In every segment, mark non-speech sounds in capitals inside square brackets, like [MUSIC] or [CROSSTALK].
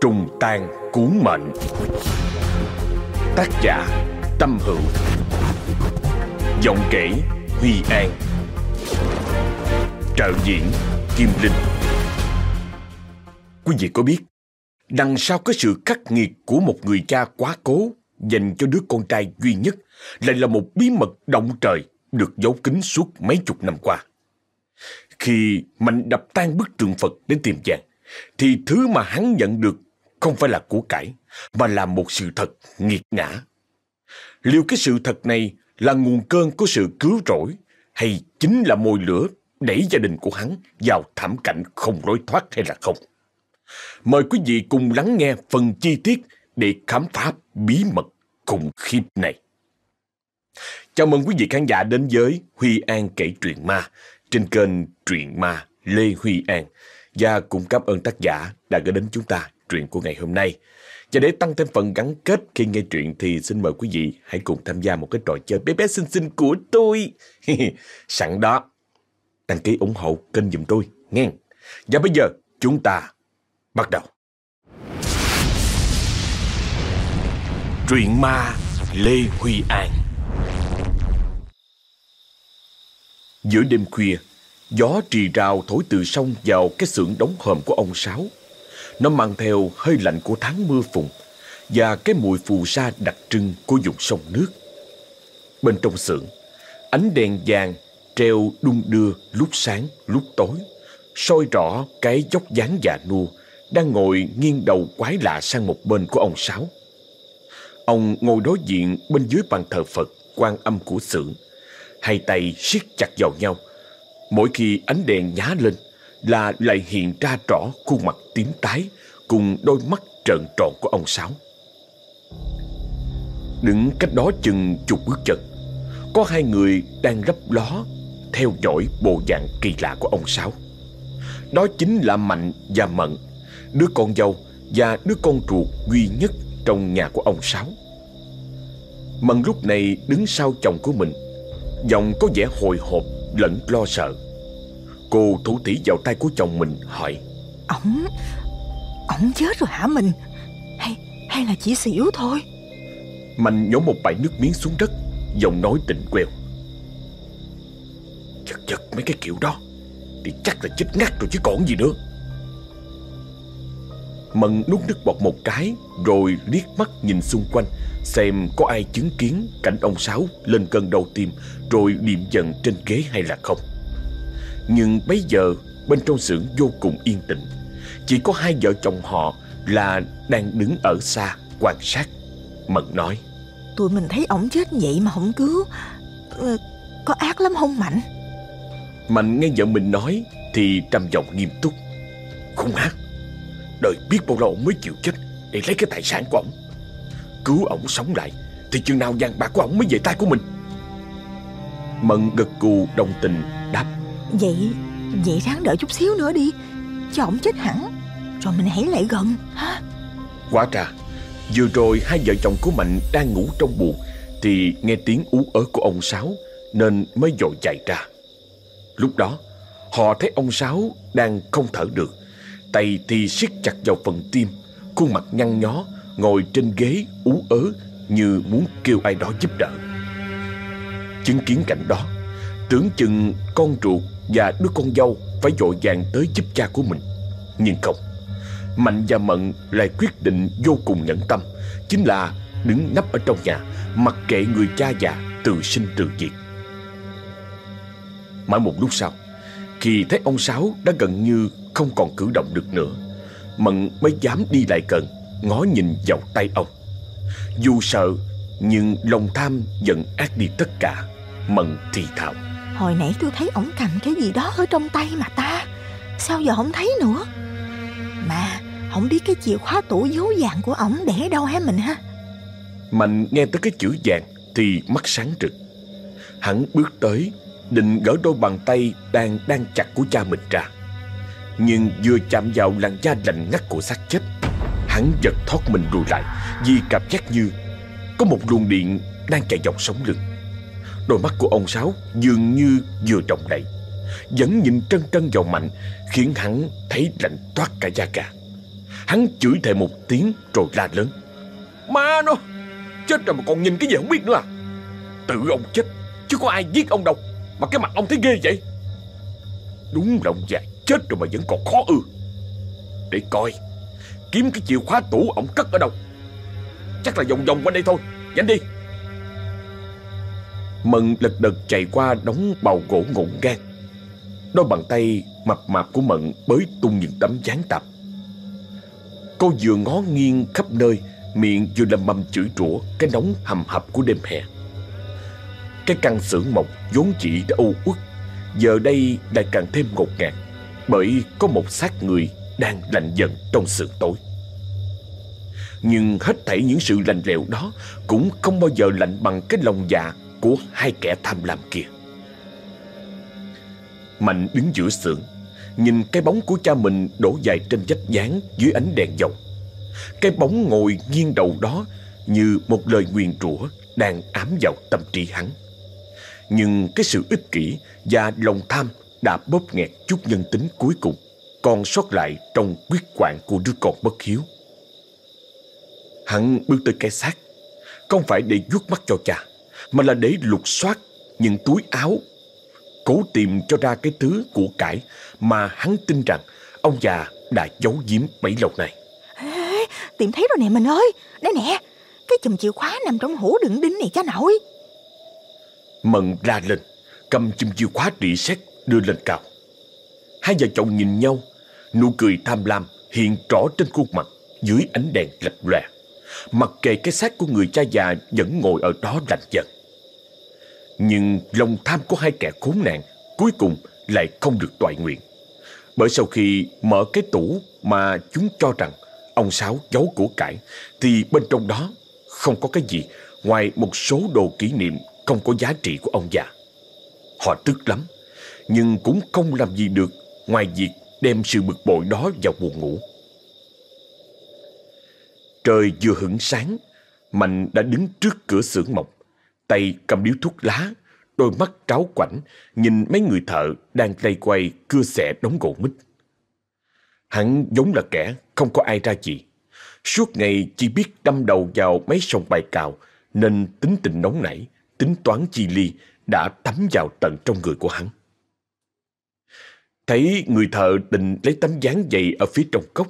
Trùng tàn cuốn mệnh. Tác giả Tâm Hữu. Giọng kể Huy An. Trợ diễn Kim Linh. Quý vị có biết Đằng sau cái sự khắc nghiệt của một người cha quá cố dành cho đứa con trai duy nhất lại là một bí mật động trời được giấu kín suốt mấy chục năm qua. Khi Mạnh đập tan bức tượng Phật đến tìm vàng, thì thứ mà hắn nhận được không phải là của cải, mà là một sự thật nghiệt ngã. Liệu cái sự thật này là nguồn cơn của sự cứu rỗi hay chính là mồi lửa đẩy gia đình của hắn vào thảm cảnh không lối thoát hay là không? Mời quý vị cùng lắng nghe phần chi tiết để khám phá bí mật khủng khiếp này. Chào mừng quý vị khán giả đến với Huy An kể truyện ma trên kênh Truyện Ma Lê Huy An và cũng cảm ơn tác giả đã gửi đến chúng ta truyện của ngày hôm nay. Và để tăng thêm phần gắn kết khi nghe truyện thì xin mời quý vị hãy cùng tham gia một cái trò chơi bé bé xinh xinh của tôi. [LAUGHS] Sẵn đó, đăng ký ủng hộ kênh giùm tôi, nghe. Và bây giờ chúng ta bắt đầu. Truyện ma Lê Huy An Giữa đêm khuya, gió trì rào thổi từ sông vào cái xưởng đóng hòm của ông Sáu. Nó mang theo hơi lạnh của tháng mưa phùn và cái mùi phù sa đặc trưng của vùng sông nước. Bên trong xưởng, ánh đèn vàng treo đung đưa lúc sáng lúc tối, soi rõ cái dốc dáng già nua đang ngồi nghiêng đầu quái lạ sang một bên của ông Sáu. Ông ngồi đối diện bên dưới bàn thờ Phật quan âm của xưởng, hai tay siết chặt vào nhau. Mỗi khi ánh đèn nhá lên là lại hiện ra rõ khuôn mặt tím tái cùng đôi mắt trợn tròn của ông Sáu. Đứng cách đó chừng chục bước chân, có hai người đang lấp ló theo dõi bộ dạng kỳ lạ của ông Sáu. Đó chính là Mạnh và Mận, đứa con dâu và đứa con ruột duy nhất trong nhà của ông Sáu. Mận lúc này đứng sau chồng của mình, giọng có vẻ hồi hộp lẫn lo sợ. Cô thủ tỉ vào tay của chồng mình hỏi. Ổng Ổng chết rồi hả mình? Hay hay là chỉ xỉu thôi? Mạnh nhổ một bãi nước miếng xuống đất Giọng nói tình queo Chật chật mấy cái kiểu đó Thì chắc là chết ngắt rồi chứ còn gì nữa. Mận nuốt nước bọt một cái Rồi liếc mắt nhìn xung quanh Xem có ai chứng kiến cảnh ông Sáu lên cơn đau tim Rồi điềm dần trên ghế hay là không Nhưng bây giờ bên trong xưởng vô cùng yên tĩnh. Chỉ có hai vợ chồng họ là đang đứng ở xa quan sát. Mận nói Tụi mình thấy ổng chết vậy mà không cứu. Ờ, Có ác lắm không Mạnh? Mạnh nghe vợ mình nói Thì trầm giọng nghiêm túc. Không ác. Đời biết bao lâu ông mới chịu chết Để lấy cái tài sản của ông. Cứu ổng sống lại Thì chừng nào vàng bạc của ổng mới về tay của mình. Mận gật cù đồng tình Vậy Vậy ráng đợi chút xíu nữa đi. Cho ổng chết hẳn Rồi mình hãy lại gần. Ha Quá ra Vừa rồi hai vợ chồng của Mạnh đang ngủ trong buồng Thì nghe tiếng ú ớ của ông Sáu Nên mới dội chạy ra. Lúc đó Họ thấy ông Sáu đang không thở được Tay thì siết chặt vào phần tim Khuôn mặt nhăn nhó Ngồi trên ghế ú ớ Như muốn kêu ai đó giúp đỡ. Chứng kiến cảnh đó Tưởng chừng con ruột và đứa con dâu Phải vội vàng tới giúp cha của mình. Nhưng không, Mạnh và Mận lại quyết định vô cùng nhẫn tâm. Chính là đứng nấp ở trong nhà, Mặc kệ người cha già từ sinh từ diệt. Mãi một lúc sau, Khi thấy ông Sáu đã gần như không còn cử động được nữa, Mận mới dám đi lại gần, Ngó nhìn vào tay ông. Dù sợ, Nhưng lòng tham vẫn ác đi tất cả, Mận thì thào. Hồi nãy tôi thấy ổng cầm cái gì đó ở trong tay mà ta. Sao giờ không thấy nữa? Mà, không biết cái chìa khóa tủ dấu vàng của ổng để đâu hả mình ha? Mạnh nghe tới cái chữ vàng Thì mắt sáng rực. Hắn bước tới, Định gỡ đôi bàn tay đang đang chặt của cha mình ra. Nhưng vừa chạm vào làn da lạnh ngắt của xác chết, Hắn giật thoát mình lùi lại, Vì cảm giác như Có một luồng điện đang chạy dọc sống lưng. Đôi mắt của ông Sáu dường như vừa động đậy Vẫn nhìn trân trân vào Mạnh, Khiến hắn thấy lạnh toát cả da gà. Hắn chửi thề một tiếng rồi la lớn. Ma nó, Chết rồi mà còn nhìn cái gì không biết nữa à? Tự ông chết, Chứ có ai giết ông đâu. Mà cái mặt ông thấy ghê vậy. Đúng là ông già chết rồi mà vẫn còn khó ư Để coi, Kiếm cái chìa khóa tủ ông cất ở đâu? Chắc là vòng vòng quanh đây thôi. Nhanh đi. Mận lật đật chạy qua đóng bào gỗ ngổn ngang. Đôi bàn tay mập mạp của Mận bới tung những tấm gián tạp. Cô vừa ngó nghiêng khắp nơi, Miệng vừa lầm mầm chửi rủa Cái nóng hầm hập của đêm hè. Cái căn xưởng mộc vốn chỉ đã u uất, Giờ đây lại càng thêm ngột ngạt, Bởi có một xác người đang lạnh dần trong sườn tối. Nhưng hết thảy những sự lạnh lẽo đó Cũng không bao giờ lạnh bằng cái lòng dạ của hai kẻ tham lam kia. Mạnh đứng giữa sưởng, Nhìn cái bóng của cha mình đổ dài trên vách dáng dưới ánh đèn dầu. Cái bóng ngồi nghiêng đầu đó Như một lời nguyền rủa đang ám vào tâm trí hắn. Nhưng cái sự ích kỷ và lòng tham đã bóp nghẹt chút nhân tính cuối cùng Còn sót lại trong quyết quản của đứa con bất hiếu. Hắn bước tới cái xác Không phải để vuốt mắt cho cha mà là để lục soát những túi áo Cố tìm cho ra cái thứ của cải Mà hắn tin rằng Ông già đã giấu giếm bấy lâu nay. Ê, Tìm thấy rồi nè mình ơi. Đây nè Cái chùm chìa khóa nằm trong hũ đựng đinh này cha nội. Mận la lên Cầm chùm chìa khóa rỉ sét đưa lên cao. Hai vợ chồng nhìn nhau Nụ cười tham lam hiện rõ trên khuôn mặt Dưới ánh đèn lập lòe. Mặc kệ cái xác của người cha già Vẫn ngồi ở đó lạnh dần nhưng lòng tham của hai kẻ khốn nạn Cuối cùng lại không được toại nguyện. Bởi sau khi mở cái tủ Mà chúng cho rằng Ông Sáu giấu của cải, Thì bên trong đó không có cái gì Ngoài một số đồ kỷ niệm Không có giá trị của ông già. Họ tức lắm, Nhưng cũng không làm gì được Ngoài việc đem sự bực bội đó vào buồn ngủ. Trời vừa hửng sáng, Mạnh đã đứng trước cửa xưởng mộc. Tay cầm điếu thuốc lá, Đôi mắt tráo quảnh, Nhìn mấy người thợ đang tay quay Cưa xẻ đống gỗ mít. Hắn giống là kẻ không có ai ra gì. Suốt ngày chỉ biết đâm đầu vào mấy sông bài cào, Nên tính tình nóng nảy, Tính toán chi ly Đã tắm vào tận trong người của hắn. Thấy người thợ định lấy tấm dáng dày Ở phía trong cốc,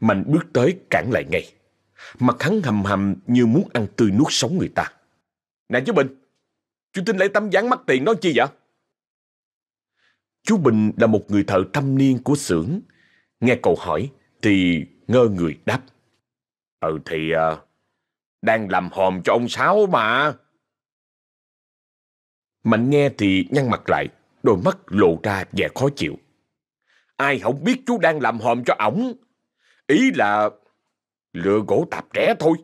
Mạnh bước tới cản lại ngay. Mặt hắn hầm hầm như muốn ăn tươi nuốt sống người ta. Nè chú Bình Chú tin lấy tấm dáng mắc tiền đó chi vậy? Chú Bình là một người thợ thâm niên của xưởng. Nghe cậu hỏi thì ngơ người đáp. Ừ thì uh, đang làm hòm cho ông Sáu mà. Mạnh nghe thì nhăn mặt lại, đôi mắt lộ ra vẻ khó chịu. Ai không biết chú đang làm hòm cho ổng. Ý là lựa gỗ tạp rẻ thôi.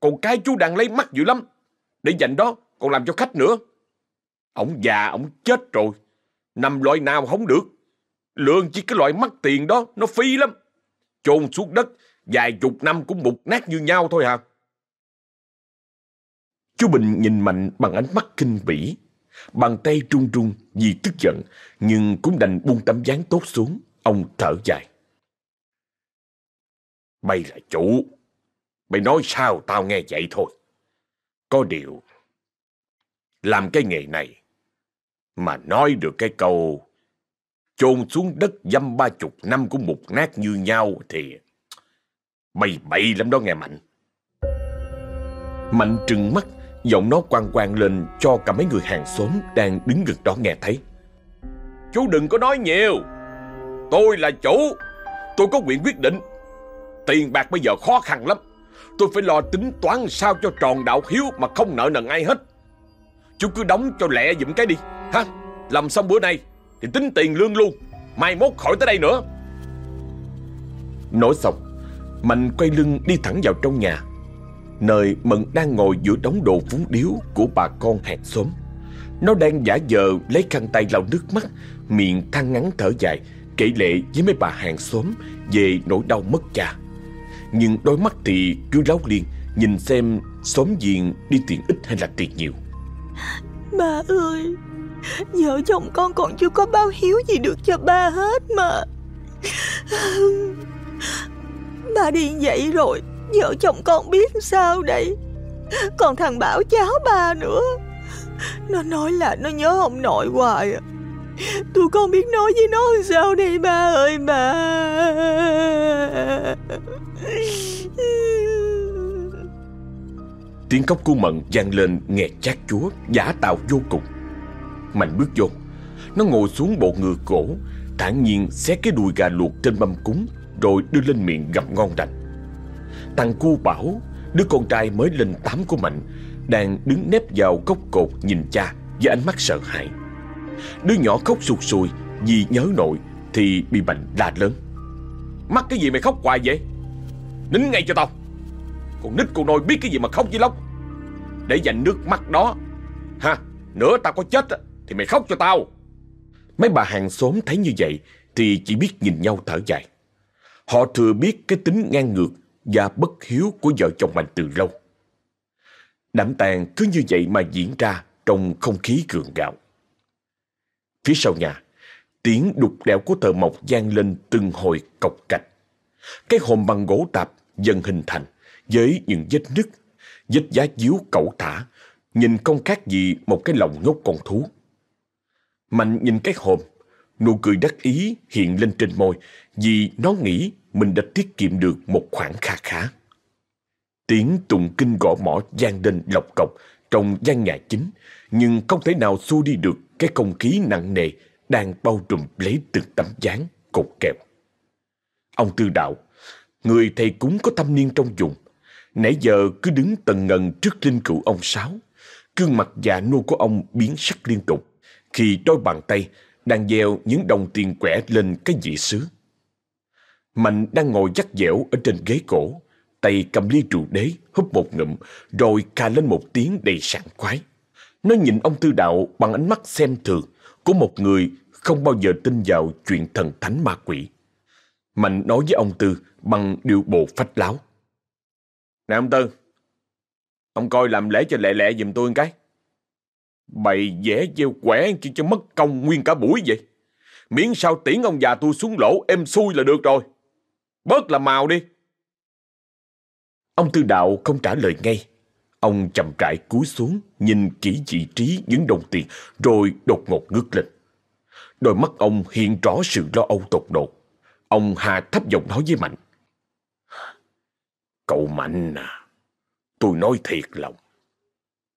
Còn cái chú đang lấy mắt dữ lắm. Để dành đó còn làm cho khách nữa. Ông già, ông chết rồi. Nằm loại nào không được. Lương chỉ cái loại mắc tiền đó, nó phi lắm. Chôn xuống đất, vài chục năm cũng mục nát như nhau thôi hả? Chú Bình nhìn Mạnh bằng ánh mắt kinh bỉ. Bàn tay trung trung vì tức giận, nhưng cũng đành buông tấm dáng tốt xuống. Ông thở dài. Bây là chủ. Mày nói sao tao nghe vậy thôi. Có điều, làm cái nghề này, mà nói được cái câu chôn xuống đất dăm ba chục năm cũng mục nát như nhau thì bậy bậy lắm đó nghe Mạnh. Mạnh trừng mắt, giọng nó quang quang lên cho cả mấy người hàng xóm đang đứng gần đó nghe thấy. Chú đừng có nói nhiều. Tôi là chủ, tôi có quyền quyết định. Tiền bạc bây giờ khó khăn lắm. Tôi phải lo tính toán sao cho tròn đạo hiếu mà không nợ nần ai hết. Chú cứ đóng cho lẹ dùm cái đi, Ha? Làm xong bữa nay Thì tính tiền lương luôn, Mai mốt khỏi tới đây nữa. Nói xong, Mạnh quay lưng đi thẳng vào trong nhà, Nơi Mận đang ngồi giữa đống đồ phúng điếu Của bà con hàng xóm Nó đang giả vờ lấy khăn tay lau nước mắt, Miệng than ngắn thở dài, Kể lệ với mấy bà hàng xóm Về nỗi đau mất cha. Nhưng đôi mắt thì cứ láo liên, Nhìn xem xóm giềng đi tiền ít hay là tiền nhiều. Ba ơi, Vợ chồng con còn chưa có báo hiếu gì được cho ba hết mà. Ba đi vậy rồi, Vợ chồng con biết sao đây? Còn thằng Bảo cháu ba nữa. Nó nói là nó nhớ ông nội hoài à. Tôi không biết nói với nó sao đây ba ơi, ba. Tiếng khóc của Mận vang lên nghe chát chúa, Giả tạo vô cùng. Mạnh bước vô. Nó ngồi xuống bộ ngựa cổ, thản nhiên xé cái đùi gà luộc trên mâm cúng, Rồi đưa lên miệng gặm ngon lành. Thằng cu bảo, Đứa con trai mới lên tám của Mạnh, Đang đứng nép vào góc cột nhìn cha Với ánh mắt sợ hãi. Đứa nhỏ khóc sụt sùi Vì nhớ nội Thì bị Mạnh la lớn. Mắc cái gì mày khóc hoài vậy? Nín ngay cho tao. Con nít con nôi biết cái gì mà khóc với lóc. Để dành nước mắt đó. Ha Nữa tao có chết Thì mày khóc cho tao. Mấy bà hàng xóm thấy như vậy Thì chỉ biết nhìn nhau thở dài. Họ thừa biết cái tính ngang ngược Và bất hiếu của vợ chồng Mạnh từ lâu. Đám tàn cứ như vậy mà diễn ra Trong không khí gượng gạo. Phía sau nhà Tiếng đục đẽo của thợ mộc gian lên từng hồi cọc cạch Cái hòm bằng gỗ tạp dần hình thành Với những vết nứt Vết giá díu cẩu thả Nhìn không khác gì một cái lồng nhốt con thú Mạnh nhìn cái hòm, nụ cười đắc ý hiện lên trên môi vì nó nghĩ mình đã tiết kiệm được một khoản kha khá. Tiếng tụng kinh gõ mỏ gian lên lọc cọc trong gian nhà chính, nhưng không thể nào xua đi được cái không khí nặng nề đang bao trùm lấy từng tấm dáng cột kẹo. Ông Tư Đạo, người thầy cúng có thâm niên trong vùng, nãy giờ cứ đứng tần ngần trước linh cữu ông Sáu. Cương mặt già nua của ông biến sắc liên tục khi đôi bàn tay đang gieo những đồng tiền quẻ lên cái dĩa sứ. Mạnh đang ngồi dắt dẻo ở trên ghế cổ, tay cầm ly rượu đế húp một ngụm rồi cà lên một tiếng đầy sảng khoái. Nó nhìn ông Tư Đạo bằng ánh mắt xem thường của một người không bao giờ tin vào chuyện thần thánh ma quỷ. Mạnh nói với ông Tư bằng điệu bộ phách láo. Nè ông Tư, ông coi làm lễ cho lẹ lẹ giùm tôi một cái. Bày vẽ gieo quẻ chỉ cho mất công nguyên cả buổi vậy. Miễn sao tiễn ông già tôi xuống lỗ em xui là được rồi. Bớt là màu đi. Ông tư đạo không trả lời ngay. Ông chậm rãi cúi xuống, nhìn kỹ vị trí những đồng tiền, rồi đột ngột ngước lên. Đôi mắt ông hiện rõ sự lo âu tột độ. Ông hạ thấp giọng nói với Mạnh. Cậu Mạnh à, tôi nói thiệt lòng.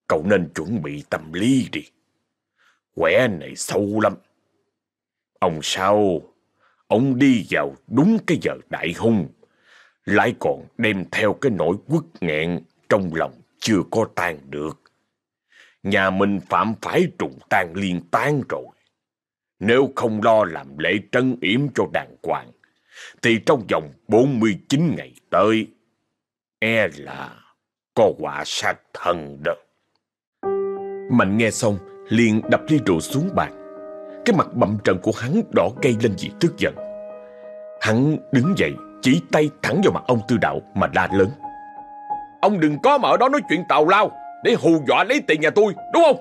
Cậu nên chuẩn bị tâm lý đi. Quẻ này sâu lắm. Ông sao? Ông đi vào đúng cái giờ đại hung. Lại còn đem theo cái nỗi quất nghẹn trong lòng chưa có tan được. Nhà mình phạm phải trùng tan liên tan rồi. Nếu không lo làm lễ trân yểm cho đàng hoàng, thì trong vòng 49 ngày tới, e là có quả sát thần đó. Mạnh nghe xong liền đập ly rượu xuống bàn Cái mặt bậm trần của hắn đỏ cây lên vì tức giận Hắn đứng dậy Chỉ tay thẳng vào mặt ông tư đạo Mà la lớn Ông đừng có mà ở đó nói chuyện tào lao để hù dọa lấy tiền nhà tôi, Đúng không?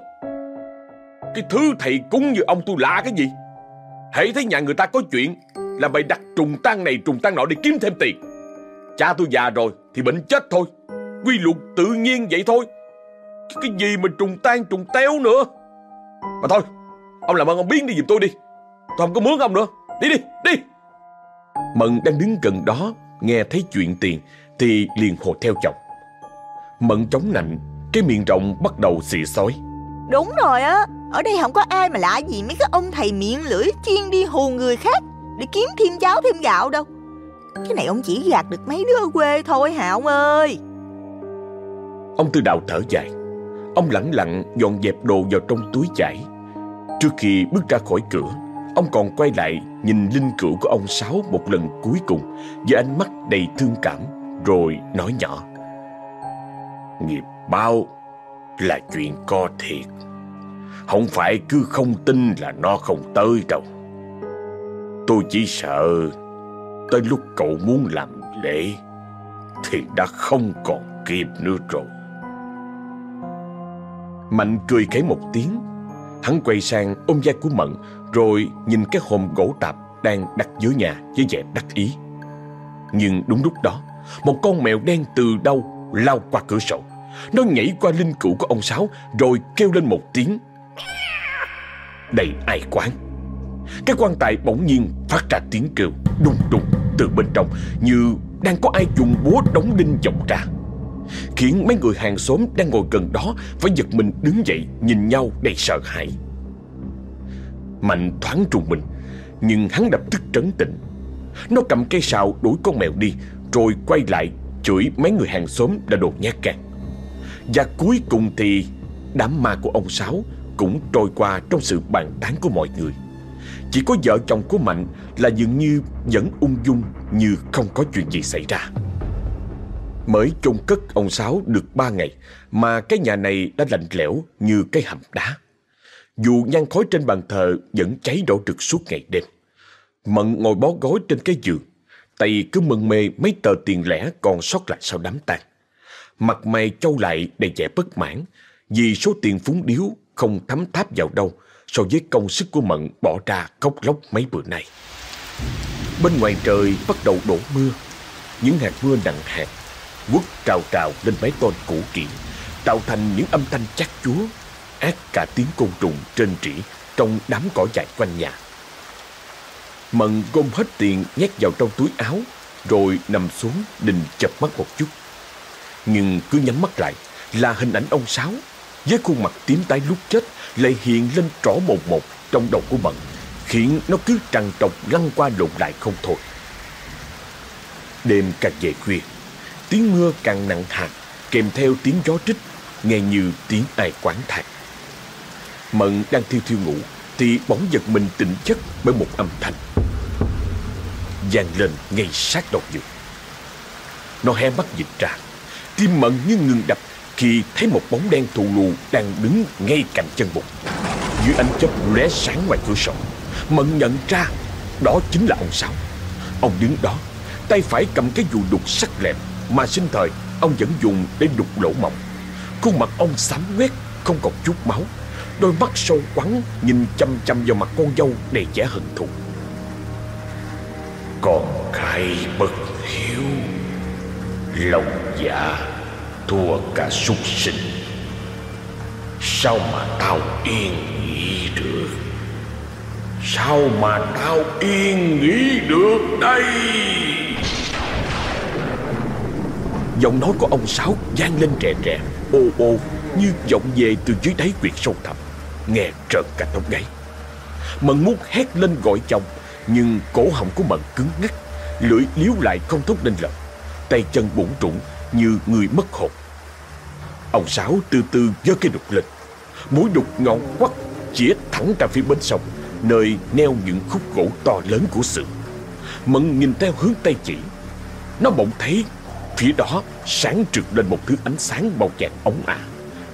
Cái thứ thầy cúng như ông tôi lạ cái gì? Hãy thấy nhà người ta có chuyện Là bày đặt trùng tăng này, trùng tăng nọ để kiếm thêm tiền. Cha tôi già rồi Thì bệnh chết thôi. Quy luật tự nhiên vậy thôi. Cái gì mà trùng tan, trùng téo nữa? Mà thôi, Ông làm ơn ông biến đi giùm tôi đi. Tôi không có mướn ông nữa. Đi đi đi. Mận đang đứng gần đó, Nghe thấy chuyện tiền Thì liền hồ theo chồng. Mận chống nạnh cái miệng rộng bắt đầu xì xói. Đúng rồi á Ở đây không có ai mà lạ gì mấy cái ông thầy miệng lưỡi chuyên đi hù người khác Để kiếm thêm cháo thêm gạo đâu. Cái này ông chỉ gạt được mấy đứa ở quê thôi hả ông ơi. Ông Tư Đạo thở dài. Ông lẳng lặng dọn dẹp đồ vào trong túi chải. Trước khi bước ra khỏi cửa Ông còn quay lại nhìn linh cữu của ông Sáu một lần cuối cùng Với ánh mắt đầy thương cảm Rồi nói nhỏ. Nghiệp báo là chuyện có thiệt. Không phải cứ không tin là nó không tới đâu. Tôi chỉ sợ Tới lúc cậu muốn làm lễ Thì đã không còn kịp nữa rồi. Mạnh cười khẽ một tiếng. Hắn quay sang ôm vai của Mận, Rồi nhìn cái hòm gỗ tạp Đang đặt dưới nhà với vẻ đắc ý. Nhưng đúng lúc đó, Một con mèo đen từ đâu lao qua cửa sổ. Nó nhảy qua linh cữu của ông Sáu, Rồi kêu lên một tiếng. Đầy ai quán. Cái quan tài bỗng nhiên phát ra tiếng kêu Đùng đùng từ bên trong, Như đang có ai dùng búa đóng đinh vọng ra. Khiến mấy người hàng xóm đang ngồi gần đó Phải giật mình đứng dậy Nhìn nhau đầy sợ hãi. Mạnh thoáng trùng mình, Nhưng hắn đập tức trấn tĩnh. Nó cầm cây sào đuổi con mèo đi, Rồi quay lại chửi mấy người hàng xóm đã đột nhát gan. Và cuối cùng thì, Đám ma của ông Sáu Cũng trôi qua trong sự bàn tán của mọi người. Chỉ có vợ chồng của Mạnh Là dường như vẫn ung dung Như không có chuyện gì xảy ra. Mới chôn cất ông Sáu được ba ngày, Mà cái nhà này đã lạnh lẽo như cái hầm đá. Dù nhang khói trên bàn thờ vẫn cháy đổ trực suốt ngày đêm. Mận ngồi bó gối trên cái giường, Tay cứ mân mê mấy tờ tiền lẻ còn sót lại sau đám tang. Mặt mày trâu lại đầy vẻ bất mãn, Vì số tiền phúng điếu không thấm tháp vào đâu, So với công sức của Mận bỏ ra khóc lóc mấy bữa nay. Bên ngoài trời bắt đầu đổ mưa, Những hạt mưa nặng hạt, quất trào trào lên mái tôn cũ kỹ tạo thành những âm thanh chắc chúa, ác cả tiếng côn trùng trên trĩ trong đám cỏ dại quanh nhà. Mận gom hết tiền nhét vào trong túi áo, rồi nằm xuống, định chập mắt một chút nhưng cứ nhắm mắt lại là hình ảnh ông sáu với khuôn mặt tím tái lúc chết lại hiện lên rõ một một trong đầu của mận, khiến nó cứ trằn trọc lăn qua lộn lại không thôi. Đêm càng về khuya, Tiếng mưa càng nặng hạt, Kèm theo tiếng gió trích, Nghe như tiếng ai quán thạc Mận đang thiêu thiêu ngủ Thì bỗng giật mình tỉnh giấc Bởi một âm thanh. Vang lên ngay sát đầu giường. Nó hé mắt dịch ra Tim Mận như ngừng đập Khi thấy một bóng đen thù lù Đang đứng ngay cạnh chân bụng Dưới ánh chớp lóe sáng ngoài cửa sổ Mận nhận ra Đó chính là ông Sáu Ông đứng đó Tay phải cầm cái dù đục sắc lẹm mà sinh thời ông vẫn dùng để đục lỗ mộng. Khuôn mặt ông xám quét, không còn chút máu. Đôi mắt sâu quắn nhìn chăm chăm vào mặt con dâu đầy vẻ hận thù. Còn khai bất hiếu, lòng dạ thua cả súc sinh. Sao mà tao yên nghĩ được? Sao mà tao yên nghĩ được đây? Giọng nói của ông Sáu vang lên rè rè Ô ô, như vọng về từ dưới đáy quyệt sâu thẳm Nghe trợn cả tóc gáy Mận muốn hét lên gọi chồng, Nhưng cổ họng của Mận cứng ngắc Lưỡi liếu lại không thốt nên lời Tay chân bủn trũng như người mất hồn. Ông Sáu từ từ giơ cây đục lên. Mũi đục ngọn quắt Chĩa thẳng ra phía bên sông, Nơi neo những khúc gỗ to lớn của sự Mận nhìn theo hướng tay chỉ. Nó bỗng thấy Phía đó sáng trượt lên một thứ ánh sáng màu vàng ống ả,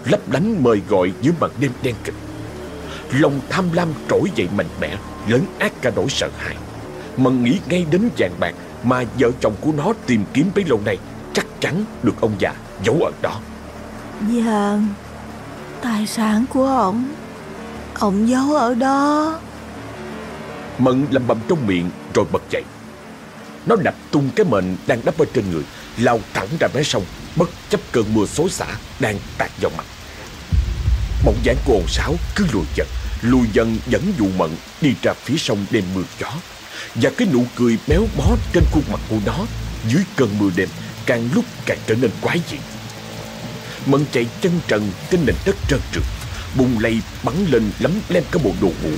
Lấp lánh mời gọi dưới màn đêm đen kịch. Lòng tham lam trỗi dậy mạnh mẽ, Lớn ác cả nỗi sợ hãi. Mận nghĩ ngay đến vàng bạc Mà vợ chồng của nó tìm kiếm bấy lâu nay. Chắc chắn được ông già giấu ở đó. Vàng Tài sản của ông Ông giấu ở đó. Mận lầm bầm trong miệng rồi bật dậy. Nó đập tung cái mền đang đắp ở trên người lao thẳng ra mé sông bất chấp cơn mưa xối xả đang tạt vào mặt. Bóng dáng của ông sáu cứ lùi dần lùi dần dẫn dụ mận đi ra phía sông đêm mưa gió. Và cái nụ cười béo bó trên khuôn mặt của nó dưới cơn mưa đêm càng lúc càng trở nên quái dị mận chạy chân trần trên nền đất trơn trượt bùng lây bắn lên lấm lem cả bộ đồ ngủ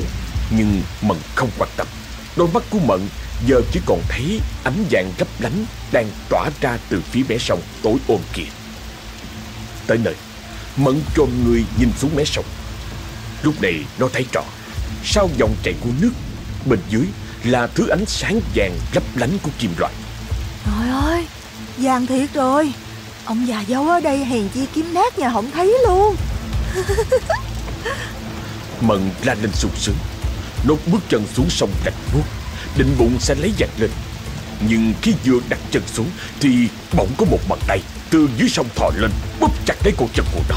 nhưng mận không quan tâm đôi mắt của mận giờ chỉ còn thấy ánh vàng lấp lánh đang tỏa ra từ phía mé sông tối ôm kia. Tới nơi, Mận chồm người nhìn xuống mé sông. Lúc này nó thấy rõ, sau dòng chảy của nước, bên dưới là thứ ánh sáng vàng lấp lánh của kim loại. Trời vàng thiệt rồi. Ông già dâu ở đây hèn chi kiếm nát nhà không thấy luôn. [LAUGHS] Mận la lên sung sướng, Nốt bước chân xuống sông lạnh buốt định bụng sẽ lấy giặt lên. Nhưng khi vừa đặt chân xuống Thì bỗng có một bàn tay Từ dưới sông thò lên Bóp chặt lấy cổ chân của nó.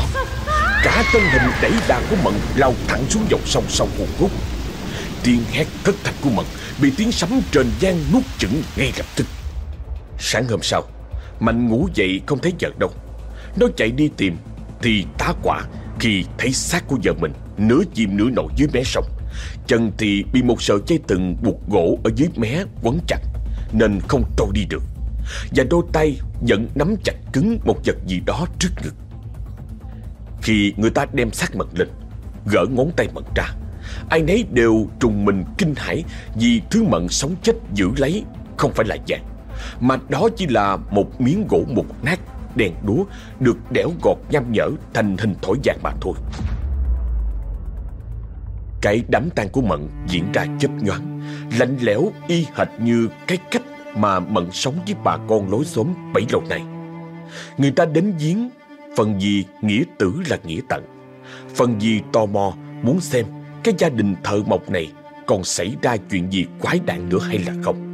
Cả thân hình đẩy đà của Mận lao thẳng xuống dòng sông sâu cuồn hút. Tiếng hét thất thạch của Mận Bị tiếng sấm trên gian nuốt chửng ngay lập tức. Sáng hôm sau Mạnh ngủ dậy không thấy vợ đâu. Nó chạy đi tìm, Thì tá quả khi thấy xác của vợ mình Nửa chìm nửa nổi dưới mé sông. Chân thì bị một sợi dây từng buộc gỗ Ở dưới mé quấn chặt, Nên không trôi đi được. Và đôi tay vẫn nắm chặt cứng Một vật gì đó trước ngực. Khi người ta đem xác mật lên, Gỡ ngón tay mật ra, Ai nấy đều trùng mình kinh hãi Vì thứ mận sống chết giữ lấy Không phải là vàng. Mà đó chỉ là một miếng gỗ mục nát, Đèn đúa Được đẽo gọt nham nhở Thành hình thổi vàng mà thôi. Cái đám tang của Mận diễn ra chớp nhoáng, Lạnh lẽo, y hệt như cái cách Mà Mận sống với bà con lối xóm bấy lâu nay. Người ta đến giếng, Phần gì nghĩa tử là nghĩa tận. Phần gì tò mò, muốn xem cái gia đình thợ mộc này còn xảy ra chuyện gì quái đản nữa hay là không.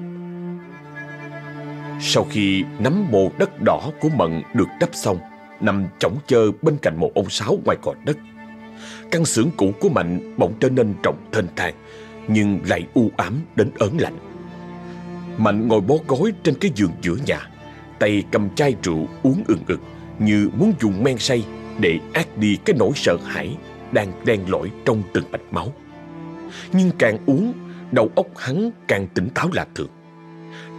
Sau khi nắm mồ đất đỏ của Mận được đắp xong, nằm chỏng chơ bên cạnh một ông sáo ngoài cỏ đất. Căn xưởng cũ của Mạnh bỗng trở nên rộng thênh thang, nhưng lại u ám đến ớn lạnh. Mạnh ngồi bó gối trên cái giường giữa nhà, tay cầm chai rượu uống ừng ực như muốn dùng men say để át đi cái nỗi sợ hãi đang đen lỗi trong từng mạch máu. Nhưng càng uống, đầu óc hắn càng tỉnh táo lạ thường.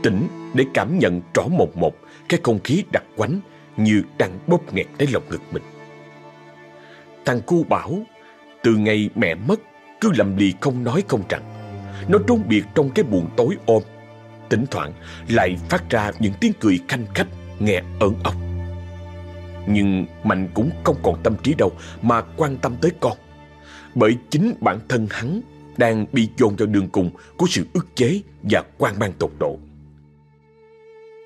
Tỉnh để cảm nhận rõ một một cái không khí đặc quánh như đang bóp nghẹt lấy lồng ngực mình. Thằng cu bảo, từ ngày mẹ mất, cứ lầm lì không nói không rằng. Nó trốn biệt trong cái buồn tối ôm. Thỉnh thoảng lại phát ra những tiếng cười khanh khách nghe ớn ốc. Nhưng Mạnh cũng không còn tâm trí đâu mà quan tâm tới con. Bởi chính bản thân hắn đang bị dồn vào đường cùng của sự ức chế và quan mang tột độ.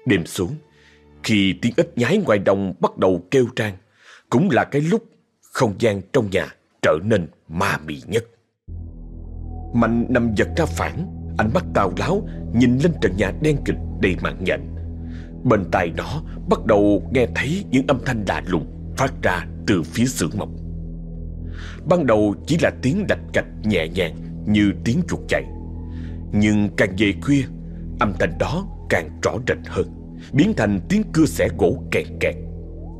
Đêm xuống, khi tiếng ếch nhái ngoài đồng bắt đầu kêu trang, cũng là cái lúc không gian trong nhà trở nên ma mị nhất. Mạnh nằm giật ra phản, ánh mắt tào láo nhìn lên trần nhà đen kịch đầy mạng nhện. Bên tai nó bắt đầu nghe thấy những âm thanh lạ lùng phát ra từ phía xưởng mộc. Ban đầu chỉ là tiếng đạch cạch nhẹ nhàng như tiếng chuột chạy. Nhưng càng về khuya, âm thanh đó càng rõ rệt hơn, biến thành tiếng cưa xẻ gỗ kẹt kẹt,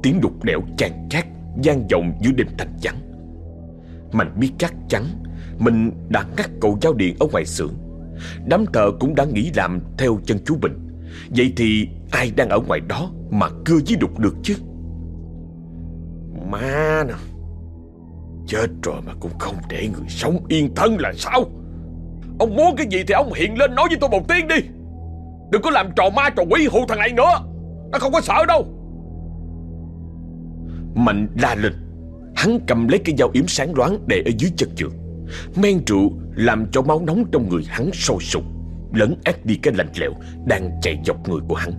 tiếng đục đẽo chàng chát gian vọng giữa đêm thành trắng Mạnh biết chắc chắn mình đã ngắt cầu giao điện ở ngoài xưởng. Đám thợ cũng đã nghĩ làm theo chân chú Bình. Vậy thì ai đang ở ngoài đó mà cưa với đục được chứ? Má nè Chết rồi mà cũng không để người sống yên thân là sao Ông muốn cái gì thì ông hiện lên nói với tôi một tiếng đi Đừng có làm trò ma trò quỷ hù thằng này nữa. Nó không có sợ đâu. Mạnh la lên Hắn cầm lấy cái dao yếm sáng loáng để ở dưới chân giường. Men rượu làm cho máu nóng trong người hắn sôi sục, Lấn át đi cái lạnh lẽo Đang chạy dọc người của hắn.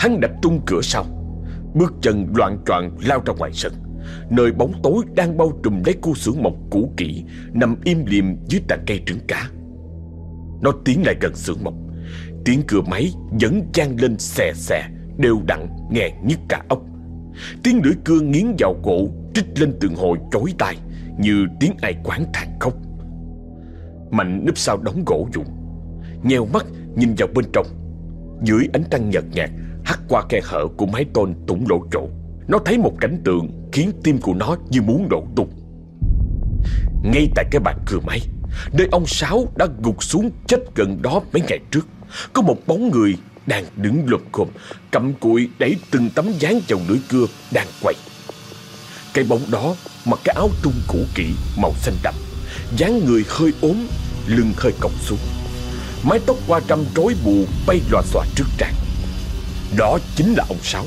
Hắn đập tung cửa sau, Bước chân loạn troạn lao ra ngoài sân, Nơi bóng tối đang bao trùm lấy khu xưởng mộc cũ kỹ, Nằm im liềm dưới tàn cây trứng cá. Nó tiến lại gần xưởng mộc Tiếng cửa máy vẫn vang lên xè xè, Đều đặn, nghe nhức cả ốc. Tiếng lưỡi cưa nghiến vào gỗ Trích lên từng hồi chói tai, Như tiếng ai quán than khóc. Mạnh núp sau đóng gỗ dụng Nheo mắt nhìn vào bên trong. Dưới ánh trăng nhợt nhạt, hắt qua khe hở của mái tôn tủng lộ chỗ. Nó thấy một cảnh tượng khiến tim của nó như muốn nổ tung. Ngay tại cái bàn cửa máy, Nơi ông Sáu đã gục xuống chết gần đó mấy ngày trước. Có một bóng người đang đứng lụp khụp, Cầm cụi đẩy từng tấm dán vào lưỡi cưa đang quay Cái bóng đó mặc cái áo tung cũ kỹ màu xanh đậm. Dáng người hơi ốm Lưng hơi còng xuống. Mái tóc qua trăm rối bù bay lòa xòa trước trán. Đó chính là ông Sáu.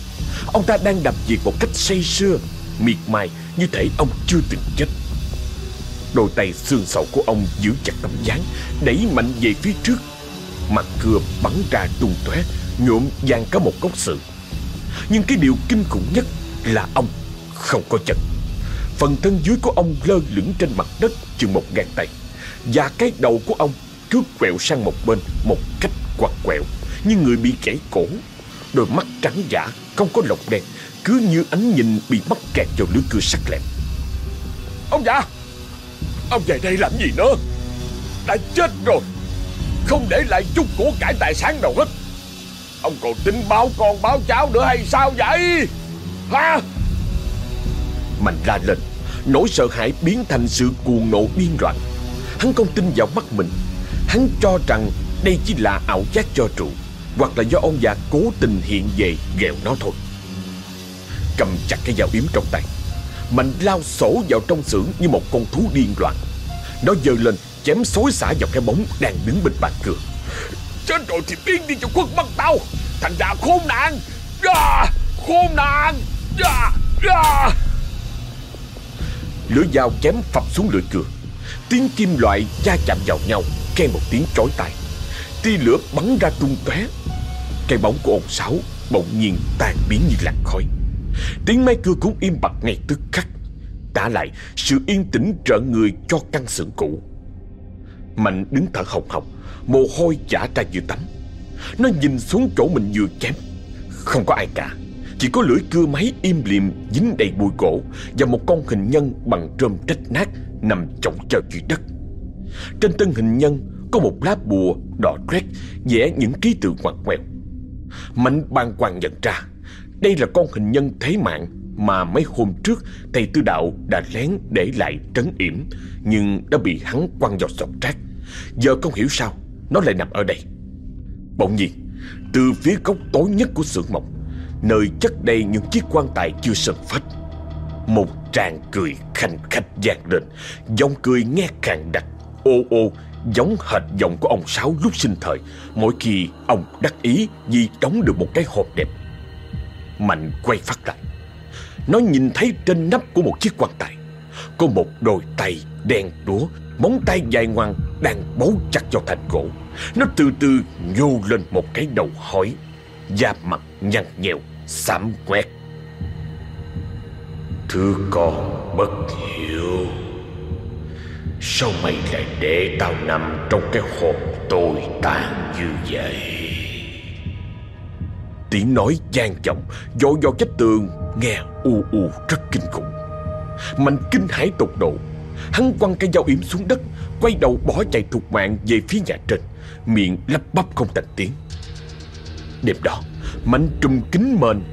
Ông ta đang làm việc một cách say sưa Miệt mài như thể ông chưa từng chết. Đôi tay xương sầu của ông giữ chặt tấm dáng Đẩy mạnh về phía trước. Mặt cưa bắn ra tung tóe, Nhuộm vàng cả một góc sự Nhưng cái điều kinh khủng nhất Là ông không có chân. Phần thân dưới của ông lơ lửng trên mặt đất Chừng một ngàn tay, Và cái đầu của ông cứ quẹo sang một bên Một cách quặt quẹo, Như người bị gãy cổ. Đôi mắt trắng giả, Không có lọc đen, Cứ như ánh nhìn bị mắc kẹt vào lưới cưa sắc lẹm. Ông già! Ông về đây làm gì nữa? Đã chết rồi! Không để lại chút của cải tài sản nào hết. Ông còn tính báo con báo cháu nữa hay sao vậy? Hả? Mạnh la lên Nỗi sợ hãi biến thành sự cuồng nộ điên loạn Hắn không tin vào mắt mình. Hắn cho rằng đây chỉ là ảo giác cho trụ, Hoặc là do ông già cố tình hiện về ghẹo nó thôi. Cầm chặt cái dao yếm trong tay. Mạnh lao sổ vào trong xưởng như một con thú điên loạn. Nó giơ lên chém xối xả vào cái bóng đang đứng bên bàn cửa. Chết rồi thì biến đi cho khuất mắt tao. Thành ra khốn nạn. À, Khốn nạn. À, à. Lưỡi dao chém phập xuống lưỡi cửa. Tiếng kim loại va chạm vào nhau Khen một tiếng chói tai. Tia lửa bắn ra tung tóe. Cây bóng của ông Sáu bỗng nhiên tan biến như làn khói. Tiếng máy cưa cũng im bặt ngay tức khắc. Đã lại sự yên tĩnh trợ người cho căn xưởng cũ. Mạnh đứng thở hồng hộc, Mồ hôi chả ra như tắm. Nó nhìn xuống chỗ mình vừa chém. Không có ai cả, Chỉ có lưỡi cưa máy im liềm dính đầy bụi gỗ Và một con hình nhân bằng rơm trách nát Nằm chồng chờ dưới đất. Trên thân hình nhân có một lá bùa đỏ rét, vẽ những ký tự ngoặt ngoèo. Mạnh bàng hoàng nhận ra, đây là con hình nhân thế mạng mà mấy hôm trước thầy tư đạo đã lén để lại trấn yểm nhưng đã bị hắn quăng vào sọt rác. Giờ không hiểu sao nó lại nằm ở đây. Bỗng nhiên, từ phía góc tối nhất của xưởng mộc, nơi chất đầy những chiếc quan tài chưa sần phách một tràng cười khanh khách vang lên, giọng cười nghe càng đặc, ô ô giống hệt giọng của ông Sáu lúc sinh thời, mỗi khi ông đắc ý vì đóng được một cái hộp đẹp. Mạnh quay phát lại nó nhìn thấy trên nắp của một chiếc quan tài. Có một đôi tay đen đúa, Móng tay dài ngoằng đang bấu chặt vào thành gỗ. Nó từ từ nhô lên một cái đầu hỏi Da mặt nhăn nhèo Xám quét. Thưa con, bất hiểu. Sao mày lại để tao nằm trong cái hộp tồi tàn như vậy? Tiếng nói gian vọng Dội vào vách tường. Nghe u u rất kinh khủng. Mạnh kinh hãi tột độ. Hắn quăng cây dao yểm xuống đất, Quay đầu bỏ chạy thục mạng về phía nhà trên. Miệng lắp bắp không thành tiếng. Đêm đó, Mạnh trùm kính mền,